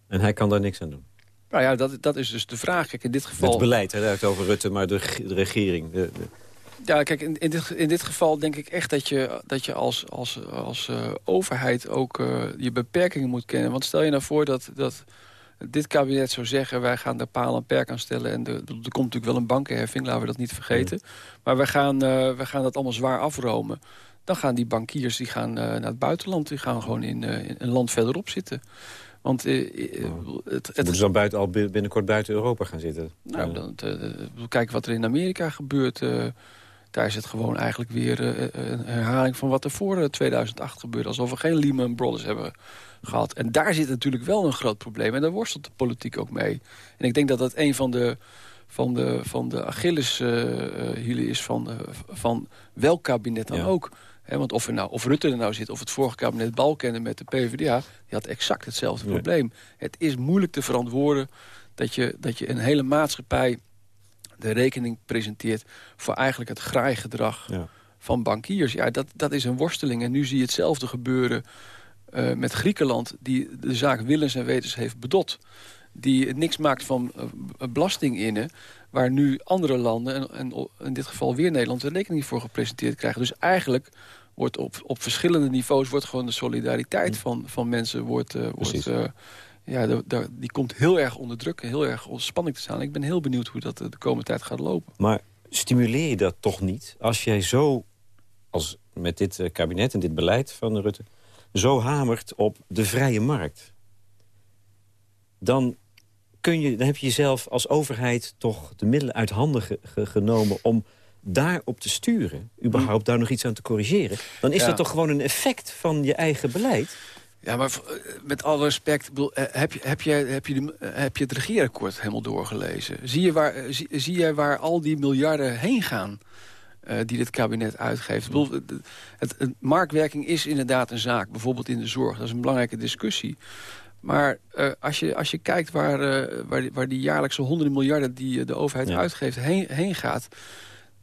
En hij kan daar niks aan doen? Nou ja, dat, dat is dus de vraag. Kijk, in dit geval... Het beleid, het over Rutte, maar de, de regering. De, de... Ja, kijk, in, in, dit, in dit geval denk ik echt dat je, dat je als, als, als uh, overheid ook uh, je beperkingen moet kennen. Want stel je nou voor dat, dat dit kabinet zou zeggen... wij gaan daar paal en perk aan stellen. En de, er komt natuurlijk wel een bankenheffing, laten we dat niet vergeten. Maar wij gaan, uh, wij gaan dat allemaal zwaar afromen. Dan gaan die bankiers die gaan, naar het buitenland. Die gaan gewoon in, in een land verderop zitten. Want uh, oh. het, het moeten ze dan buiten, al binnenkort buiten Europa gaan zitten? Nou, dan, kijken wat er in Amerika gebeurt. Daar is het gewoon eigenlijk weer een herhaling van wat er voor 2008 gebeurde. Alsof we geen Lehman Brothers hebben gehad. En daar zit natuurlijk wel een groot probleem. En daar worstelt de politiek ook mee. En ik denk dat dat een van de, van de, van de Achilleshielen is van, van welk kabinet dan ja. ook want of, er nou, of Rutte er nou zit, of het vorige kabinet Balkenende met de PvdA... die had exact hetzelfde probleem. Het is moeilijk te verantwoorden dat je, dat je een hele maatschappij... de rekening presenteert voor eigenlijk het graaigedrag ja. van bankiers. Ja, dat, dat is een worsteling. En nu zie je hetzelfde gebeuren uh, met Griekenland... die de zaak willens en wetens heeft bedot die niks maakt van uh, belasting innen... waar nu andere landen, en, en, in dit geval weer Nederland... een rekening voor gepresenteerd krijgen. Dus eigenlijk wordt op, op verschillende niveaus wordt gewoon de solidariteit mm. van, van mensen wordt, uh, wordt ja, die komt heel erg onder druk en heel erg onder spanning te staan. Ik ben heel benieuwd hoe dat de komende tijd gaat lopen. Maar stimuleer je dat toch niet als jij zo, als met dit kabinet en dit beleid van Rutte, zo hamert op de vrije markt? Dan, kun je, dan heb je jezelf als overheid toch de middelen uit handen ge, ge, genomen om daarop te sturen, überhaupt daar nog iets aan te corrigeren... dan is dat toch gewoon een effect van je eigen beleid? Ja, maar eh, met alle respect, eh, heb je, heb je, heb je, de, eh, heb je het regeerakkoord helemaal doorgelezen? Zie je waar, zie, zie je waar al die miljarden heen gaan? Uh, die dit kabinet uitgeeft. Ik bedoel, het, het, het, marktwerking is inderdaad een zaak. Bijvoorbeeld in de zorg. Dat is een belangrijke discussie. Maar uh, als, je, als je kijkt waar, uh, waar, die, waar die jaarlijkse honderden miljarden... die de overheid ja. uitgeeft heen, heen gaat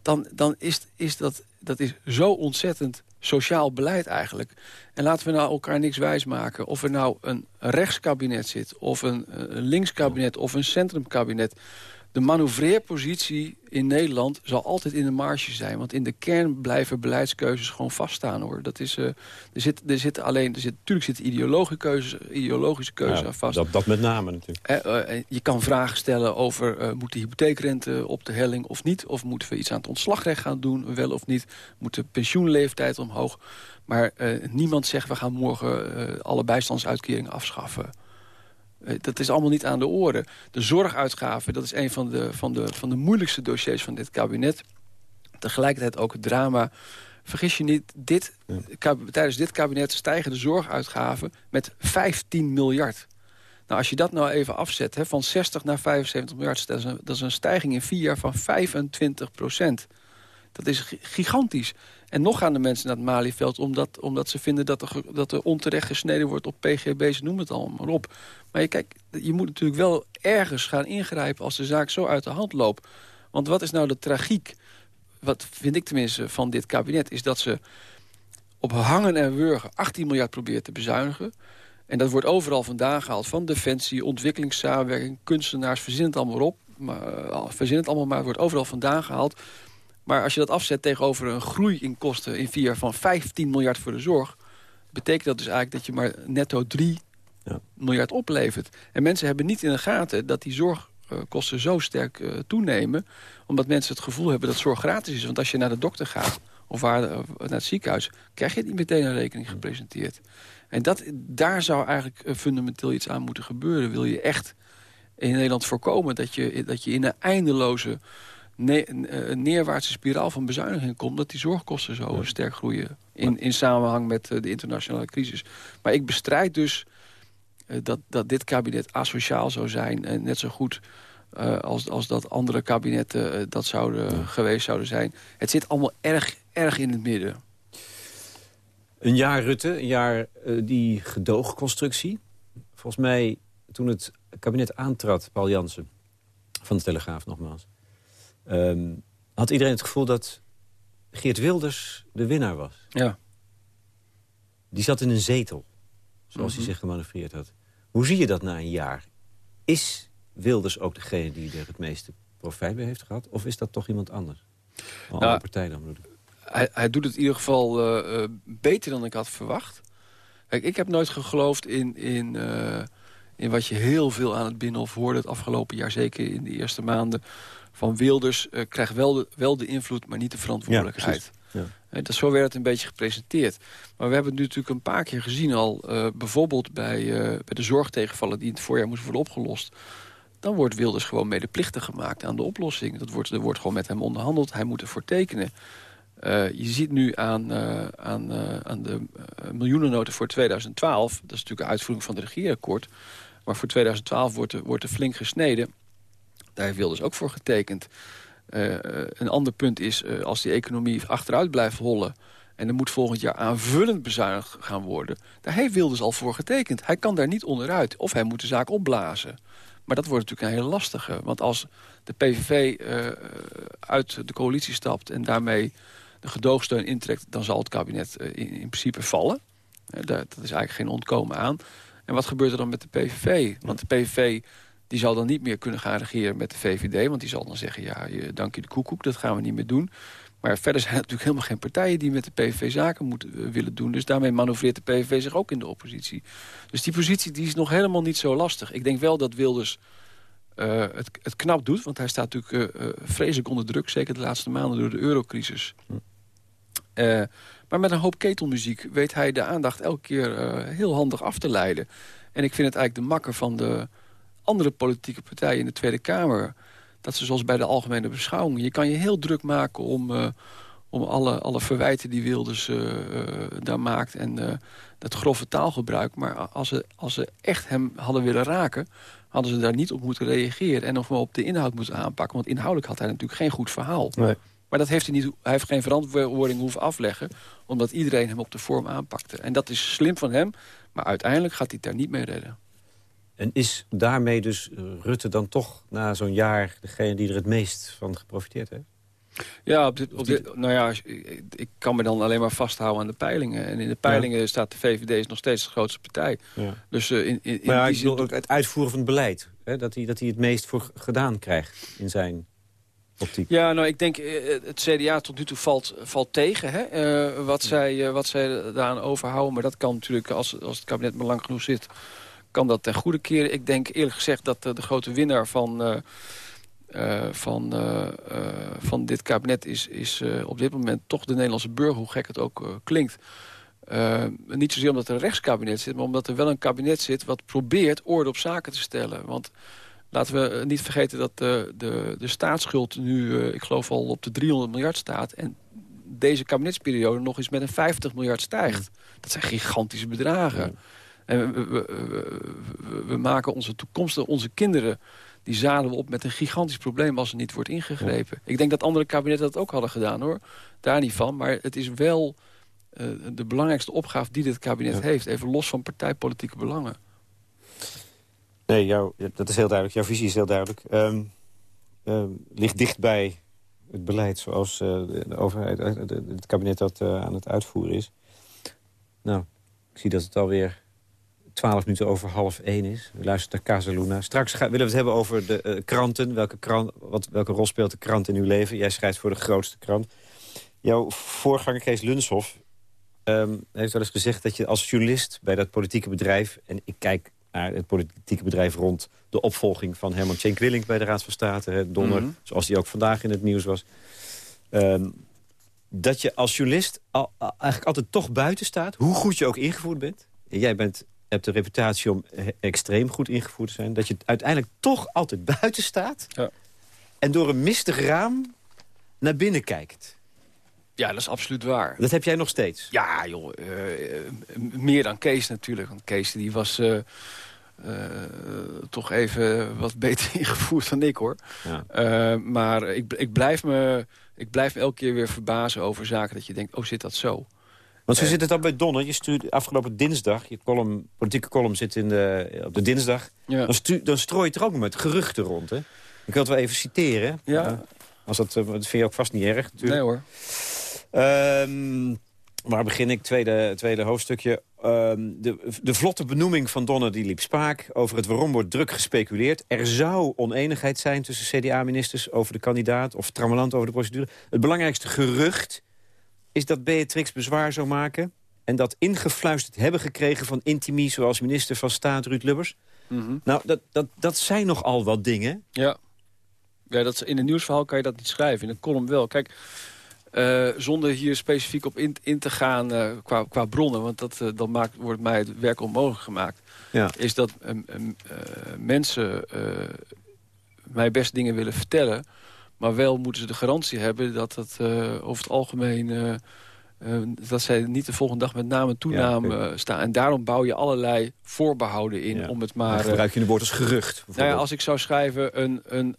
dan, dan is, is dat, dat is zo ontzettend sociaal beleid eigenlijk. En laten we nou elkaar niks wijsmaken. Of er nou een rechtskabinet zit, of een, een linkskabinet, of een centrumkabinet de manoeuvreerpositie in Nederland zal altijd in de marge zijn. Want in de kern blijven beleidskeuzes gewoon vaststaan. hoor. Dat is, uh, er, zit, er zit alleen, er zit, natuurlijk zitten ideologische keuzes, ideologische keuzes ja, vast. Dat, dat met name natuurlijk. Uh, uh, je kan vragen stellen over, moet de hypotheekrente op de helling of niet? Of moeten we iets aan het ontslagrecht gaan doen, wel of niet? Moet de pensioenleeftijd omhoog? Maar niemand zegt, we gaan morgen alle bijstandsuitkeringen afschaffen. Eh, dat is allemaal niet aan de orde. De zorguitgaven, dat is een van de, van, de, van de moeilijkste dossiers van dit kabinet. Tegelijkertijd ook het drama. Vergis je niet, dit, tijdens dit kabinet stijgen de zorguitgaven met 15 miljard. Nou, als je dat nou even afzet, hè, van 60 naar 75 miljard... Dat is, een, dat is een stijging in vier jaar van 25 procent. Dat is gigantisch. En nog gaan de mensen naar het Malieveld omdat, omdat ze vinden dat er, dat er onterecht gesneden wordt op PGB's, noem het allemaal op. Maar je, kijk, je moet natuurlijk wel ergens gaan ingrijpen als de zaak zo uit de hand loopt. Want wat is nou de tragiek, wat vind ik tenminste van dit kabinet, is dat ze op hangen en wurgen 18 miljard probeert te bezuinigen. En dat wordt overal vandaan gehaald. Van defensie, ontwikkelingssamenwerking, kunstenaars, verzin het allemaal op. Maar, uh, verzin het allemaal maar, wordt overal vandaan gehaald. Maar als je dat afzet tegenover een groei in kosten in vier jaar van 15 miljard voor de zorg... betekent dat dus eigenlijk dat je maar netto 3 ja. miljard oplevert. En mensen hebben niet in de gaten dat die zorgkosten zo sterk uh, toenemen... omdat mensen het gevoel hebben dat zorg gratis is. Want als je naar de dokter gaat of waar, uh, naar het ziekenhuis... krijg je niet meteen een rekening gepresenteerd. En dat, daar zou eigenlijk uh, fundamenteel iets aan moeten gebeuren. Wil je echt in Nederland voorkomen dat je, dat je in een eindeloze neerwaartse spiraal van bezuinigingen komt... dat die zorgkosten zo sterk groeien in, in samenhang met de internationale crisis. Maar ik bestrijd dus uh, dat, dat dit kabinet asociaal zou zijn... en net zo goed uh, als, als dat andere kabinetten uh, dat zouden, geweest zouden zijn. Het zit allemaal erg, erg in het midden. Een jaar Rutte, een jaar die gedoogconstructie. Volgens mij, toen het kabinet aantrad, Paul Jansen... van de Telegraaf nogmaals... Um, had iedereen het gevoel dat Geert Wilders de winnaar was. Ja. Die zat in een zetel, zoals hij Mhm. zich gemanoeuvreerd had. Hoe zie je dat na een jaar? Is Wilders ook degene die er het meeste profijt bij heeft gehad? Of is dat toch iemand anders? Een andere Nou, partij dan bedoel ik. hij, hij doet het in ieder geval eh, eh, beter dan ik had verwacht. Kijk, ik heb nooit geloofd in, in, eh, in wat je heel veel aan het Binnenhof hoorde... het afgelopen jaar, zeker in de eerste maanden... van Wilders eh, krijgt wel de, wel de invloed, maar niet de verantwoordelijkheid. Ja. Dat, zo werd het een beetje gepresenteerd. Maar we hebben het nu natuurlijk een paar keer gezien al... eh, bijvoorbeeld bij, eh, bij de zorgtegenvallen die in het voorjaar moesten worden opgelost... dan wordt Wilders gewoon medeplichtig gemaakt aan de oplossing. Dat wordt, er wordt gewoon met hem onderhandeld, hij moet ervoor tekenen. Je ziet nu aan, aan, aan de miljoenennoten voor 2012... dat is natuurlijk een uitvoering van het regeerakkoord... maar voor 2012 wordt er, wordt er flink gesneden. Daar heeft Wilders ook voor getekend. Uh, een ander punt is, uh, als die economie achteruit blijft hollen... en er moet volgend jaar aanvullend bezuinigd gaan worden... daar heeft Wilders al voor getekend. Hij kan daar niet onderuit. Of hij moet de zaak opblazen. Maar dat wordt natuurlijk een hele lastige. Want als de PVV uit de coalitie stapt... en daarmee de gedoogsteun intrekt... dan zal het kabinet in, in, principe vallen. dat is eigenlijk geen ontkomen aan. En wat gebeurt er dan met de PVV? Want de PVV die zal dan niet meer kunnen gaan regeren met de VVD. Want die zal dan zeggen, ja, je, dank je de koekoek, dat gaan we niet meer doen. Maar verder zijn er natuurlijk helemaal geen partijen die met de PVV zaken moeten, uh, willen doen. Dus daarmee manoeuvreert de PVV zich ook in de oppositie. Dus die positie die is nog helemaal niet zo lastig. Ik denk wel dat Wilders uh, het, het knap doet. Want hij staat natuurlijk uh, vreselijk onder druk. Zeker de laatste maanden door de eurocrisis. Uh, maar met een hoop ketelmuziek weet hij de aandacht elke keer heel handig af te leiden. En ik vind het eigenlijk de makker van de andere politieke partijen in de Tweede Kamer... dat ze zoals bij de algemene beschouwing... je kan je heel druk maken om, uh, om alle, alle verwijten die Wilders uh, daar maakt... en dat grove taalgebruik. Maar als ze, als ze echt hem hadden willen raken... hadden ze daar niet op moeten reageren... en nog wel op de inhoud moeten aanpakken. Want inhoudelijk had hij natuurlijk geen goed verhaal. Nee. Maar dat heeft hij, niet, hij heeft geen verantwoording hoeven afleggen... omdat iedereen hem op de vorm aanpakte. En dat is slim van hem, maar uiteindelijk gaat hij het daar niet mee redden. En is daarmee dus Rutte dan toch na zo'n jaar... degene die er het meest van geprofiteerd heeft? Ja, op dit, op dit, nou ja, ik kan me dan alleen maar vasthouden aan de peilingen. En in de peilingen ja. staat de VVD is nog steeds de grootste partij. Ja. Dus uh, in, in, maar in ook het uitvoeren van het beleid. Hè? Dat, hij, dat hij het meest voor gedaan krijgt in zijn optiek. Ja, nou, ik denk het CDA tot nu toe valt, valt tegen. Hè? Uh, wat, ja. zij, uh, wat zij daaraan overhouden. Maar dat kan natuurlijk, als, als het kabinet maar lang genoeg zit... kan dat ten goede keren. Ik denk eerlijk gezegd dat de grote winnaar van... Uh, van, uh, uh, van dit kabinet is, is op dit moment toch de Nederlandse burger, hoe gek het ook klinkt. niet zozeer omdat er een rechtskabinet zit, maar omdat er wel een kabinet zit... wat probeert orde op zaken te stellen. Want laten we niet vergeten dat de, de, de staatsschuld nu, ik geloof al op de 300 miljard staat... en deze kabinetsperiode nog eens met een 50 miljard stijgt. Dat zijn gigantische bedragen. En we, we, we, we, maken onze toekomstige, onze kinderen die zadelen we op met een gigantisch probleem als er niet wordt ingegrepen. Ja. Ik denk dat andere kabinetten dat ook hadden gedaan, hoor. Daar niet van, maar het is wel uh, de belangrijkste opgave die dit kabinet ja. heeft. Even los van partijpolitieke belangen. Nee, jou, dat is heel duidelijk. Jouw visie is heel duidelijk. Um, um, ligt dicht bij het beleid zoals uh, de, de, overheid, het kabinet dat aan het uitvoeren is. Nou, ik zie dat het alweer 12 minuten over half één is. We luisteren naar Casaluna. Straks gaan, willen we het hebben over de uh, kranten. Welke, krant, wat, welke rol speelt de krant in uw leven? Jij schrijft voor de grootste krant. Jouw voorganger Kees Lunshoff um, heeft wel eens gezegd... dat je als journalist bij dat politieke bedrijf... en ik kijk naar het politieke bedrijf rond de opvolging van Herman Cenk Willink... bij de Raad van State, hè, Donner, mm -hmm. zoals die ook vandaag in het nieuws was... Um, dat je als journalist al, al, eigenlijk altijd toch buiten staat... hoe goed je ook ingevoerd bent. En jij bent hebt de reputatie om extreem goed ingevoerd te zijn... dat je uiteindelijk toch altijd <laughs> buiten staat... Ja. en door een mistig raam naar binnen kijkt. Ja, dat is absoluut waar. Dat heb jij nog steeds? Ja, joh. Uh, meer dan Kees natuurlijk. Want Kees die was uh, toch even wat <laughs> beter ingevoerd dan ik, hoor. Ja. maar ik, ik, blijf me, ik blijf me elke keer weer verbazen over zaken... dat je denkt, oh, zit dat zo? Want zo zit het dan bij Donner. Je stuurt afgelopen dinsdag, je column, politieke column zit in de, op de dinsdag. Ja. Dan, stu, dan strooi je er ook met geruchten rond. Hè? Ik wil het wel even citeren. Ja. Als dat, dat vind je ook vast niet erg, natuurlijk. Nee hoor. Ehm, waar begin ik? Tweede, tweede hoofdstukje. Ehm, de, de vlotte benoeming van Donner die liep spaak. Over het waarom wordt druk gespeculeerd. Er zou oneenigheid zijn tussen CDA-ministers over de kandidaat... of trammeland over de procedure. Het belangrijkste gerucht is dat Beatrix bezwaar zou maken... en dat ingefluisterd hebben gekregen van Intimi... zoals minister van Staat Ruud Lubbers. Mhm. Nou, dat, dat, dat zijn nogal wat dingen. Ja. ja dat, in een nieuwsverhaal kan je dat niet schrijven. In een column wel. Kijk, eh, zonder hier specifiek op in, in te gaan eh, qua, qua bronnen... want dat, eh, dan maakt, wordt mij het werk onmogelijk gemaakt... Ja. is dat ehm, ehm, eh, mensen mij best dingen willen vertellen... maar wel moeten ze de garantie hebben dat het eh, over het algemeen... eh, eh, dat zij niet de volgende dag met naam en toename Ja, staan. En daarom bouw je allerlei voorbehouden in Ja. om het Maar eh, gebruik je een woord als gerucht. nou ja, als ik zou schrijven, een, een,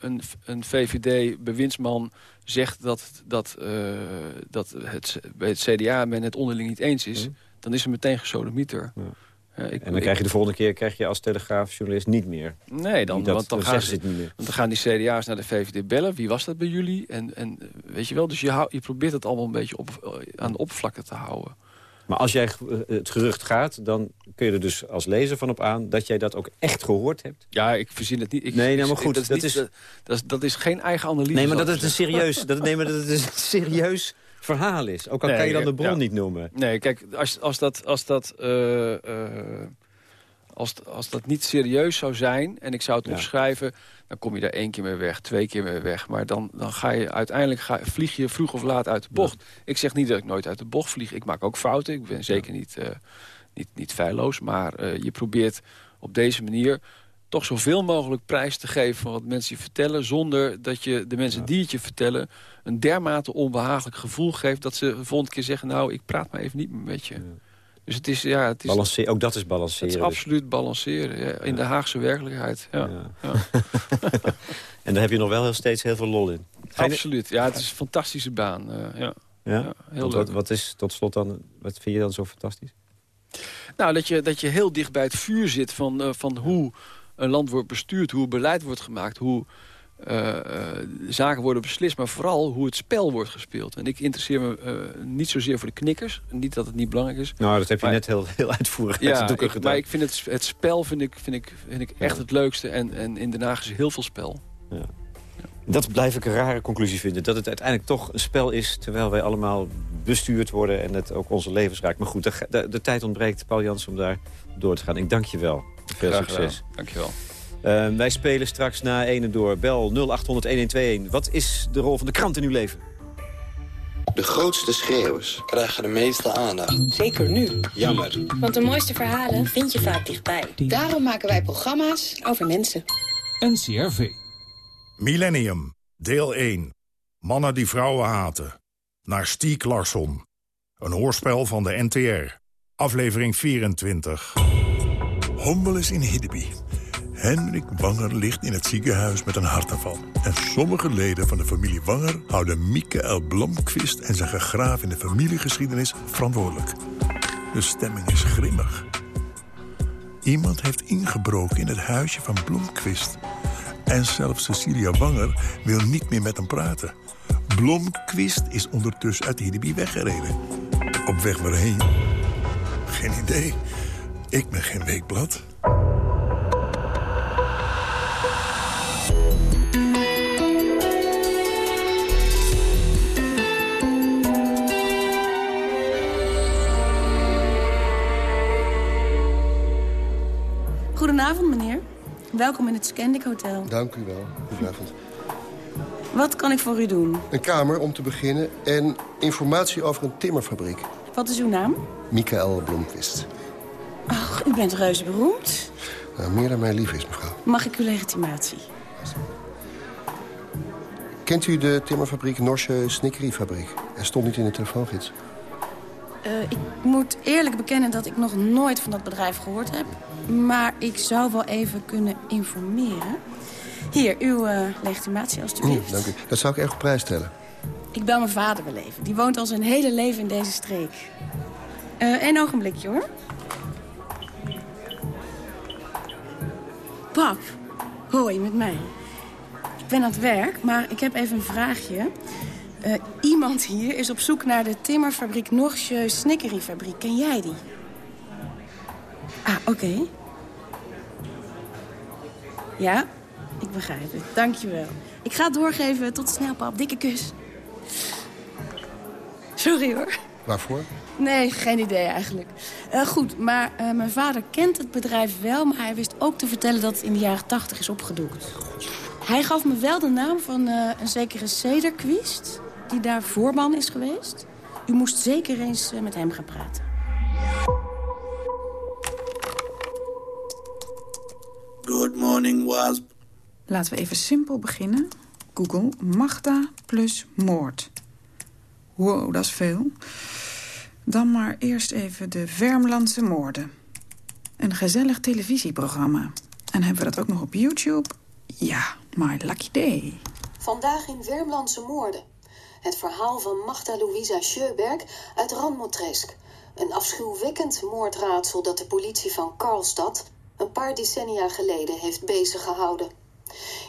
een, een VVD-bewindsman zegt dat, dat, dat het, bij het CDA men het onderling niet eens is... Mhm. dan is er meteen gesodemieter. Ja. Ja, ik, En dan krijg je de volgende keer krijg je als telegraafjournalist niet meer. Nee, dan, dat, want dan, dan gaan ze, niet meer. want dan gaan die CDA's naar de VVD bellen. Wie was dat bij jullie? En, en eh, weet je wel, dus je, hou, je probeert het allemaal een beetje op, eh, aan de oppervlakte te houden. Maar als jij eh, het gerucht gaat, dan kun je er dus als lezer van op aan... dat jij dat ook echt gehoord hebt. Ja, ik verzin het niet. Ik, Nee, nou, maar goed, Dat is, dat niet- is- dat, dat is, dat is geen eigen analyse. Nee, maar dat het een serieus, dat, nee, maar dat het een <laughs> serieus verhaal is. Ook al Nee, kan je dan de bron ja. niet noemen. Nee, kijk, als, als dat, als, dat, eh, eh, als, als dat niet serieus zou zijn en ik zou het Ja. opschrijven... dan kom je daar één keer mee weg, twee keer mee weg. Maar dan, dan ga je uiteindelijk ga, vlieg je vroeg of laat uit de bocht. Ik zeg niet dat ik nooit uit de bocht vlieg. Ik maak ook fouten. Ik ben zeker niet, eh, niet, niet feilloos. Maar je probeert op deze manier toch zoveel mogelijk prijs te geven van wat mensen je vertellen... zonder dat je de mensen die het je vertellen... een dermate onbehagelijk gevoel geeft... dat ze de volgende keer zeggen... nou, ik praat maar even niet meer met je. Dus het is, ja, het is, Balanceer, ook dat is het balanceren. is dus. absoluut balanceren. Ja, in de Haagse werkelijkheid. Ja. <laughs> En daar heb je nog wel heel steeds heel veel lol in. Absoluut. Ja, het is een fantastische baan. eh, ja. Ja? Heel leuk. Wat, wat is tot slot dan, wat vind je dan zo fantastisch? Nou, dat je, dat je heel dicht bij het vuur zit van, eh, van hoe een land wordt bestuurd, hoe beleid wordt gemaakt, hoe eh, eh, zaken worden beslist, maar vooral hoe het spel wordt gespeeld. En ik interesseer me eh, niet zozeer voor de knikkers, niet dat het niet belangrijk is. Nou, dat heb je Maar- net heel, heel uitvoerig uit de Ja, doeken ik, gedaan. maar ik vind het, het spel vind ik, vind ik, vind ik echt Ja. het leukste. En, en in Den Haag is heel veel spel. Dat blijf ik een rare conclusie vinden. Dat het uiteindelijk toch een spel is... terwijl wij allemaal bestuurd worden en het ook onze levens raakt. Maar goed, de, de, de tijd ontbreekt, Paul Jans, om daar door te gaan. Ik dank je wel. Veel Graag succes. gedaan. Dankjewel. Uh, wij spelen straks na ene door. Bel 0800-1121. Wat is de rol van de krant in uw leven? De grootste schreeuwers krijgen de meeste aandacht. Zeker nu. Jammer. Want de mooiste verhalen vind je vaak dichtbij. Daarom maken wij programma's Over mensen. NCRV. Millennium, deel 1. Mannen die vrouwen haten. Naar Stiek Larsson. Een hoorspel van de NTR. Aflevering 24. Hommel is in Hiddeby. Hendrik Wanger ligt in het ziekenhuis met een hartaanval. En sommige leden van de familie Wanger houden Michael Blomqvist... en zijn gegraaf in de familiegeschiedenis verantwoordelijk. De stemming is grimmig. Iemand heeft ingebroken in het huisje van Blomqvist... En zelfs Cecilia Wanger wil niet meer met hem praten. Blomqvist is ondertussen uit Hiddeby weggereden. Op weg waarheen? Geen idee. Ik ben geen weekblad. Goedenavond, meneer. Welkom in het Scandic Hotel. Dank u wel. Goedenavond. Wat kan ik voor u doen? Een kamer om te beginnen en informatie over een timmerfabriek. Wat is uw naam? Michael Blomqvist. Ach, u bent reuze beroemd. Nou, meer dan mij lief is, mevrouw. Mag ik uw legitimatie? Kent u de timmerfabriek Norsche Snickeriefabriek? Er stond niet in de telefoongids. Uh, ik moet eerlijk bekennen dat ik nog nooit van dat bedrijf gehoord heb. Maar ik zou wel even kunnen informeren. Hier, uw uh, legitimatie alstublieft. Mm, dank u. Dat zou ik erg op prijs stellen. Ik bel mijn vader wel even. Die woont al zijn hele leven in deze streek. Eén uh, ogenblikje, hoor. Pap, hoi met mij. ben aan het werk, maar ik heb even een vraagje. Uh, iemand hier is op zoek naar de timmerfabriek Norsje Snickeryfabriek. Ken jij die? Ah, oké. Ja, ik begrijp het. Dankjewel. Ik ga het doorgeven. Tot snel, pap. Dikke kus. Sorry, hoor. Waarvoor? Nee, geen idee eigenlijk. Uh, goed, maar uh, mijn vader kent het bedrijf wel... maar hij wist ook te vertellen dat het in de jaren tachtig is opgedoekt. Hij gaf me wel de naam van uh, een zekere Cederquist... die daar voorman is geweest. U moest zeker eens met hem gaan praten. Good morning, Wasp. Laten we even simpel beginnen. Google Magda plus moord. Wow, dat is veel. Dan maar eerst even de Vermlandse moorden. Een gezellig televisieprogramma. En hebben we dat ook nog op YouTube? Ja, my lucky day. Vandaag in Vermlandse moorden. Het verhaal van Magda Louisa Schöberg uit Randmotresk. Een afschuwwekkend moordraadsel dat de politie van Karlstad... een paar decennia geleden heeft bezig gehouden.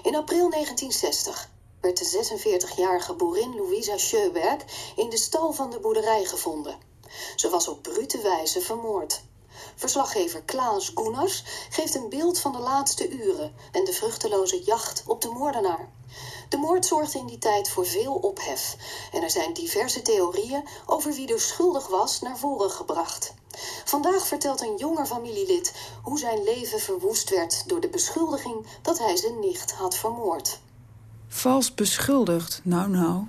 In april 1960 werd de 46-jarige boerin Louisa Schöberg... in de stal van de boerderij gevonden... Ze was op brute wijze vermoord. Verslaggever Klaas Goeners geeft een beeld van de laatste uren en de vruchteloze jacht op de moordenaar. De moord zorgde in die tijd voor veel ophef en er zijn diverse theorieën over wie er schuldig was naar voren gebracht. Vandaag vertelt een jonger familielid hoe zijn leven verwoest werd door de beschuldiging dat hij zijn nicht had vermoord. Vals beschuldigd? Nou, nou.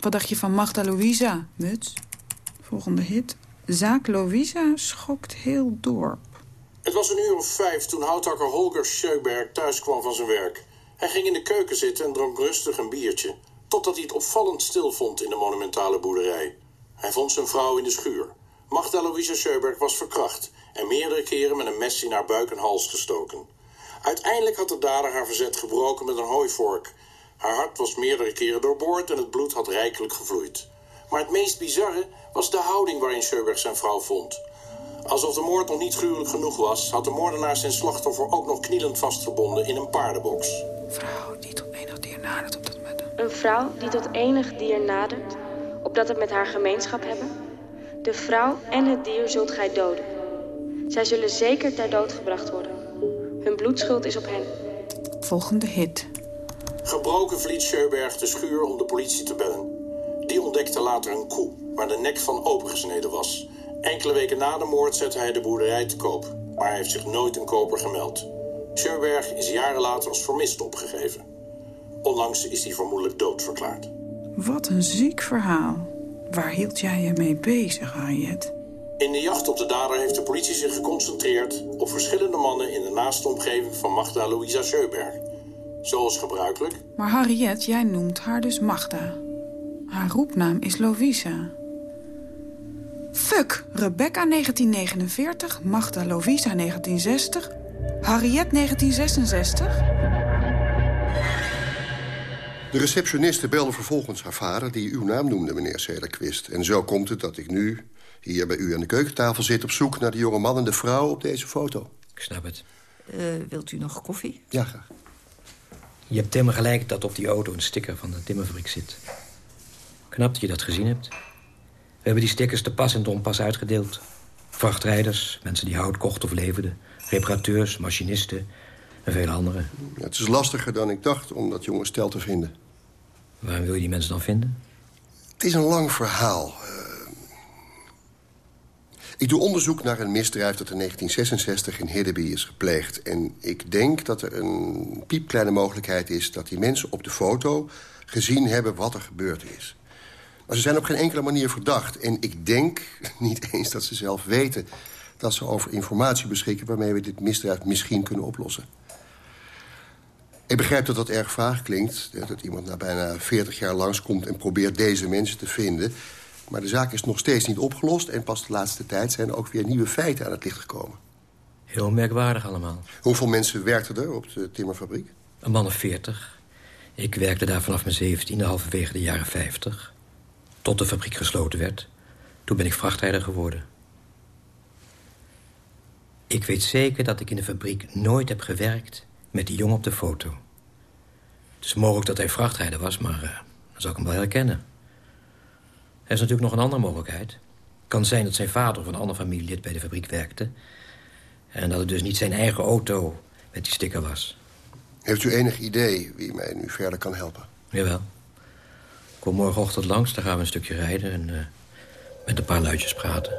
Wat dacht je van Magda Louisa, Muts? Volgende hit. Zaak Louisa schokt heel dorp. Het was een uur of vijf toen houthakker Holger Scheuberg thuis kwam van zijn werk. Hij ging in de keuken zitten en dronk rustig een biertje. Totdat hij het opvallend stil vond in de monumentale boerderij. Hij vond zijn vrouw in de schuur. Magda Louisa Scheuberg was verkracht... en meerdere keren met een mes in haar buik en hals gestoken. Uiteindelijk had de dader haar verzet gebroken met een hooivork. Haar hart was meerdere keren doorboord en het bloed had rijkelijk gevloeid. Maar het meest bizarre was de houding waarin Scheuberg zijn vrouw vond. Alsof de moord nog niet gruwelijk genoeg was... had de moordenaar zijn slachtoffer ook nog knielend vastgebonden in een paardenbox. Vrouw die tot enig dier nadert op dat moment. Een vrouw die tot enig dier nadert, opdat het met haar gemeenschap hebben. De vrouw en het dier zult gij doden. Zij zullen zeker ter dood gebracht worden. Hun bloedschuld is op hen. Volgende hit. Gebroken verliet Scheuberg de schuur om de politie te bellen. Die ontdekte later een koe waar de nek van opengesneden was. Enkele weken na de moord zette hij de boerderij te koop, maar hij heeft zich nooit een koper gemeld. Scherberg is jaren later als vermist opgegeven. Onlangs is hij vermoedelijk doodverklaard. Wat een ziek verhaal. Waar hield jij je mee bezig, Harriet? In de jacht op de dader heeft de politie zich geconcentreerd... op verschillende mannen in de naaste omgeving van Magda Louisa Scheuberg. Zoals gebruikelijk. Maar Harriet, jij noemt haar dus Magda. Haar roepnaam is Lovisa. Fuck, Rebecca 1949, Magda Lovisa 1960, Harriet 1966. De receptioniste belde vervolgens haar vader, die uw naam noemde, meneer Cederquist. En zo komt het dat ik nu hier bij u aan de keukentafel zit... op zoek naar de jonge man en de vrouw op deze foto. Ik snap het. Uh, wilt u nog koffie? Ja, graag. Je hebt helemaal gelijk dat op die auto een sticker van de timmerfabriek zit. Knap dat je dat gezien hebt. We hebben die stickers te pas en te onpas uitgedeeld. Vrachtrijders, mensen die hout kochten of leverden... reparateurs, machinisten en vele anderen. het is lastiger dan ik dacht om dat jonge stel te vinden. Waarom wil je die mensen dan vinden? Het is een lang verhaal. Ik doe onderzoek naar een misdrijf dat in 1966 in Hiddeby is gepleegd. En ik denk dat er een piepkleine mogelijkheid is... dat die mensen op de foto gezien hebben wat er gebeurd is. Maar ze zijn op geen enkele manier verdacht. En ik denk <laughs> niet eens dat ze zelf weten dat ze over informatie beschikken... waarmee we dit misdrijf misschien kunnen oplossen. Ik begrijp dat dat erg vaag klinkt. Dat iemand na bijna 40 jaar langskomt en probeert deze mensen te vinden. Maar de zaak is nog steeds niet opgelost... en pas de laatste tijd zijn er ook weer nieuwe feiten aan het licht gekomen. Heel merkwaardig allemaal. Hoeveel mensen werkten er op de timmerfabriek? Een man of 40. Ik werkte daar vanaf mijn zeventiende, halverwege de jaren 50 tot de fabriek gesloten werd. Toen ben ik vrachtrijder geworden. Ik weet zeker dat ik in de fabriek nooit heb gewerkt met die jongen op de foto. Het is mogelijk dat hij vrachtrijder was, maar uh, dan zou ik hem wel herkennen. Er is natuurlijk nog een andere mogelijkheid. Het kan zijn dat zijn vader of een ander familielid bij de fabriek werkte... en dat het dus niet zijn eigen auto met die sticker was. Heeft u enig idee wie mij nu verder kan helpen? Jawel. Kom morgenochtend langs, dan gaan we een stukje rijden... en uh, met een paar luidjes praten.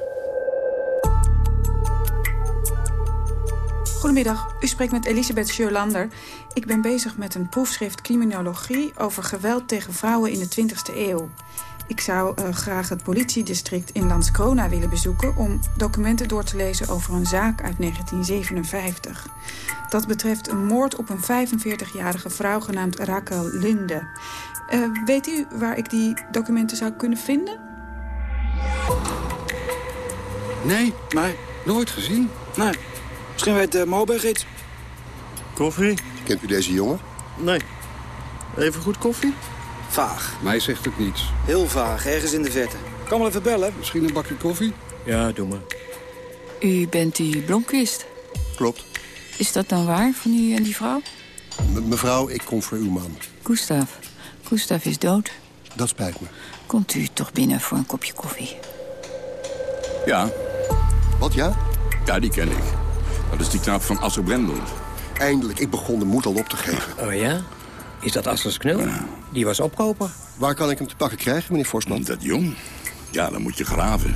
Goedemiddag, u spreekt met Elisabeth Sjölander. Ik ben bezig met een proefschrift criminologie... over geweld tegen vrouwen in de 20e eeuw. Ik zou uh, graag het politiedistrict in Landskrona willen bezoeken... om documenten door te lezen over een zaak uit 1957. Dat betreft een moord op een 45-jarige vrouw genaamd Raquel Linde. Uh, weet u waar ik die documenten zou kunnen vinden? Nee, maar nooit gezien. Nee. Misschien weet uh, Moberg iets. Koffie? Kent u deze jongen? Nee. Even goed koffie? Vaag. Mij zegt het niets. Heel vaag, ergens in de verte. Kan wel even bellen. Misschien een bakje koffie? Ja, doe maar. U bent die Blomkist? Klopt. Is dat dan waar, van u en die vrouw? M mevrouw, ik kom voor uw man. Gustav. Gustav is dood. Dat spijt me. Komt u toch binnen voor een kopje koffie? Ja. Wat, ja? Ja, die ken ik. Dat is die knaap van Asser Brendel. Eindelijk, ik begon de moed al op te geven. Oh ja? Is dat Assers knul? Ja. Die was opkoper. Waar kan ik hem te pakken krijgen, meneer Forsman? Dat jong? Ja, dan moet je graven.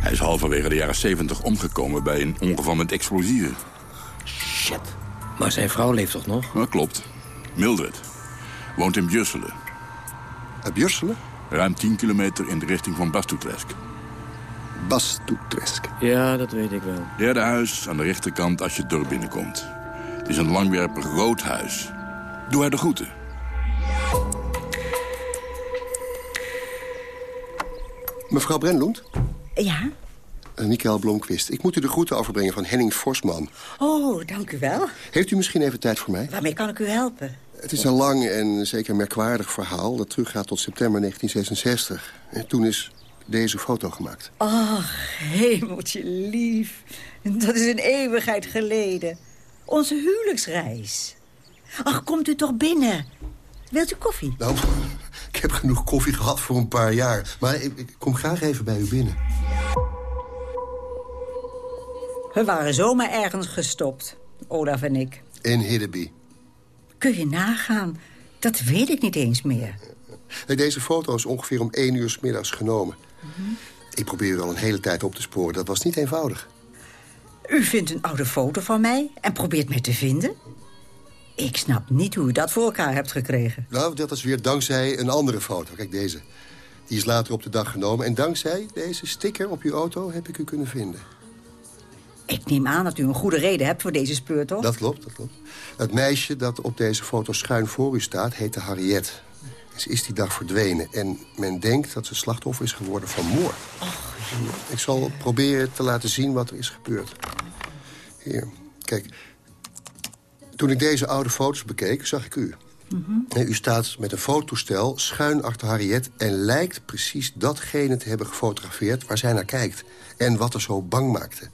Hij is halverwege de jaren 70 omgekomen bij een ongeval met explosieven. Shit. Maar zijn vrouw leeft toch nog? Dat klopt. Mildred. Woont in Bjurselen. Uh, Bjurselen? Ruim 10 kilometer in de richting van Bastutresk. Bastutresk? Ja, dat weet ik wel. Derde huis aan de rechterkant als je het dorp binnenkomt. Het is een langwerpig rood huis. Doe haar de groeten. Mevrouw Brenlund? Ja? Uh, Mikael Blomqvist. Ik moet u de groeten overbrengen van Henning Forsman. Oh, dank u wel. Heeft u misschien even tijd voor mij? Waarmee kan ik u helpen? Het is een lang en zeker merkwaardig verhaal... dat teruggaat tot september 1966. En toen is deze foto gemaakt. Ach, hemeltje lief. Dat is een eeuwigheid geleden. Onze huwelijksreis. Ach, komt u toch binnen. Wilt u koffie? Nou, <laughs> ik heb genoeg koffie gehad voor een paar jaar. Maar ik, ik kom graag even bij u binnen. We waren zomaar ergens gestopt, Olaf en ik. In Hiddeby. Kun je nagaan? Dat weet ik niet eens meer. Deze foto is ongeveer om één uur s middags genomen. Mm -hmm. Ik probeer u al een hele tijd op te sporen. Dat was niet eenvoudig. U vindt een oude foto van mij en probeert mij te vinden? Ik snap niet hoe u dat voor elkaar hebt gekregen. Nou, dat is weer dankzij een andere foto. Kijk, deze. Die is later op de dag genomen. En dankzij deze sticker op uw auto heb ik u kunnen vinden. Ik neem aan dat u een goede reden hebt voor deze speurtocht. Dat klopt, dat klopt. Het meisje dat op deze foto schuin voor u staat, heette Harriet. Ze is die dag verdwenen. En men denkt dat ze slachtoffer is geworden van moord. Och, ik zal proberen te laten zien wat er is gebeurd. Hier, kijk. Toen ik deze oude foto's bekeek, zag ik u. Mm -hmm. U staat met een fototoestel schuin achter Harriet... en lijkt precies datgene te hebben gefotografeerd waar zij naar kijkt. En wat er zo bang maakte.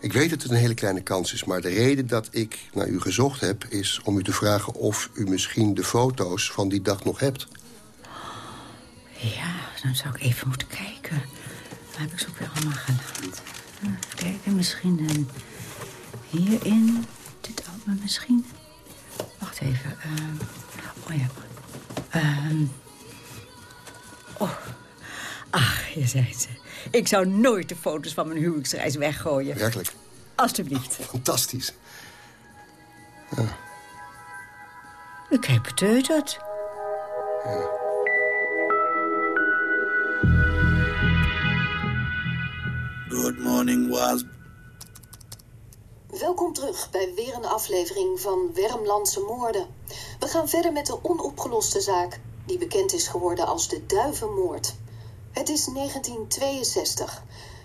Ik weet dat het een hele kleine kans is, maar de reden dat ik naar u gezocht heb... is om u te vragen of u misschien de foto's van die dag nog hebt. Ja, dan zou ik even moeten kijken. Waar heb ik ze ook weer allemaal gelaten? Even kijken, misschien een... hierin, album misschien. Wacht even. Um, oh ja. Um, oh. Ach, hier zijn ze. Ik zou nooit de foto's van mijn huwelijksreis weggooien. Werkelijk? Alsjeblieft. Fantastisch. Ja. Ik heb beteuterd. Ja. Good morning, Wasp. Welkom terug bij weer een aflevering van Wermlandse Moorden. We gaan verder met de onopgeloste zaak... die bekend is geworden als de Duivenmoord. Het is 1962.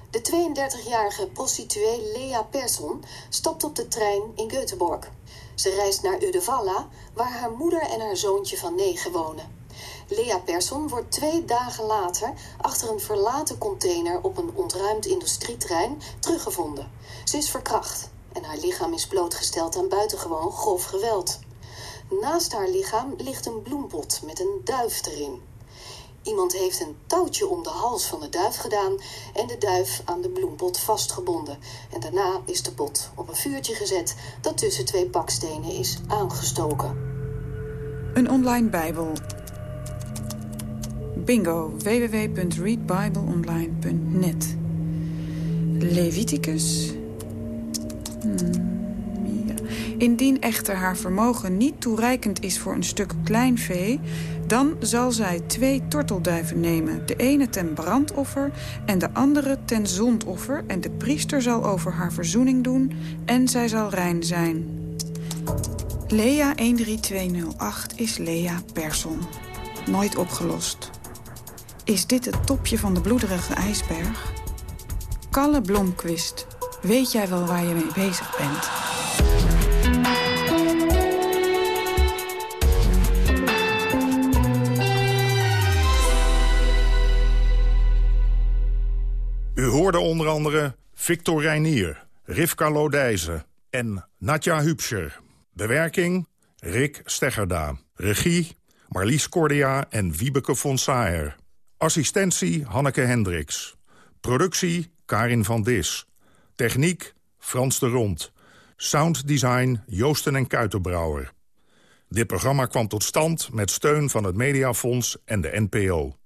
De 32-jarige prostituee Lea Persson stapt op de trein in Göteborg. Ze reist naar Uddevalla, waar haar moeder en haar zoontje van negen wonen. Lea Persson wordt twee dagen later achter een verlaten container op een ontruimd industrieterrein teruggevonden. Ze is verkracht en haar lichaam is blootgesteld aan buitengewoon grof geweld. Naast haar lichaam ligt een bloempot met een duif erin. Iemand heeft een touwtje om de hals van de duif gedaan en de duif aan de bloempot vastgebonden. En daarna is de pot op een vuurtje gezet dat tussen twee bakstenen is aangestoken. Een online bijbel. Bingo, www.readbibleonline.net Leviticus. Hmm. Indien echter haar vermogen niet toereikend is voor een stuk klein vee... dan zal zij twee tortelduiven nemen. De ene ten brandoffer en de andere ten zondoffer. En de priester zal over haar verzoening doen en zij zal rein zijn. Lea 13208 is Lea Persson. Nooit opgelost. Is dit het topje van de bloederige ijsberg? Kalle Blomquist, weet jij wel waar je mee bezig bent? U hoorde onder andere Victor Reinier, Rivka Lodijzen en Natja Hupscher. Bewerking Rick Steggerda. Regie Marlies Cordia en Wiebeke von Saer. Assistentie Hanneke Hendricks. Productie Karin van Dis. Techniek Frans de Rond. Sounddesign Joosten en Kuitenbrouwer. Dit programma kwam tot stand met steun van het Mediafonds en de NPO.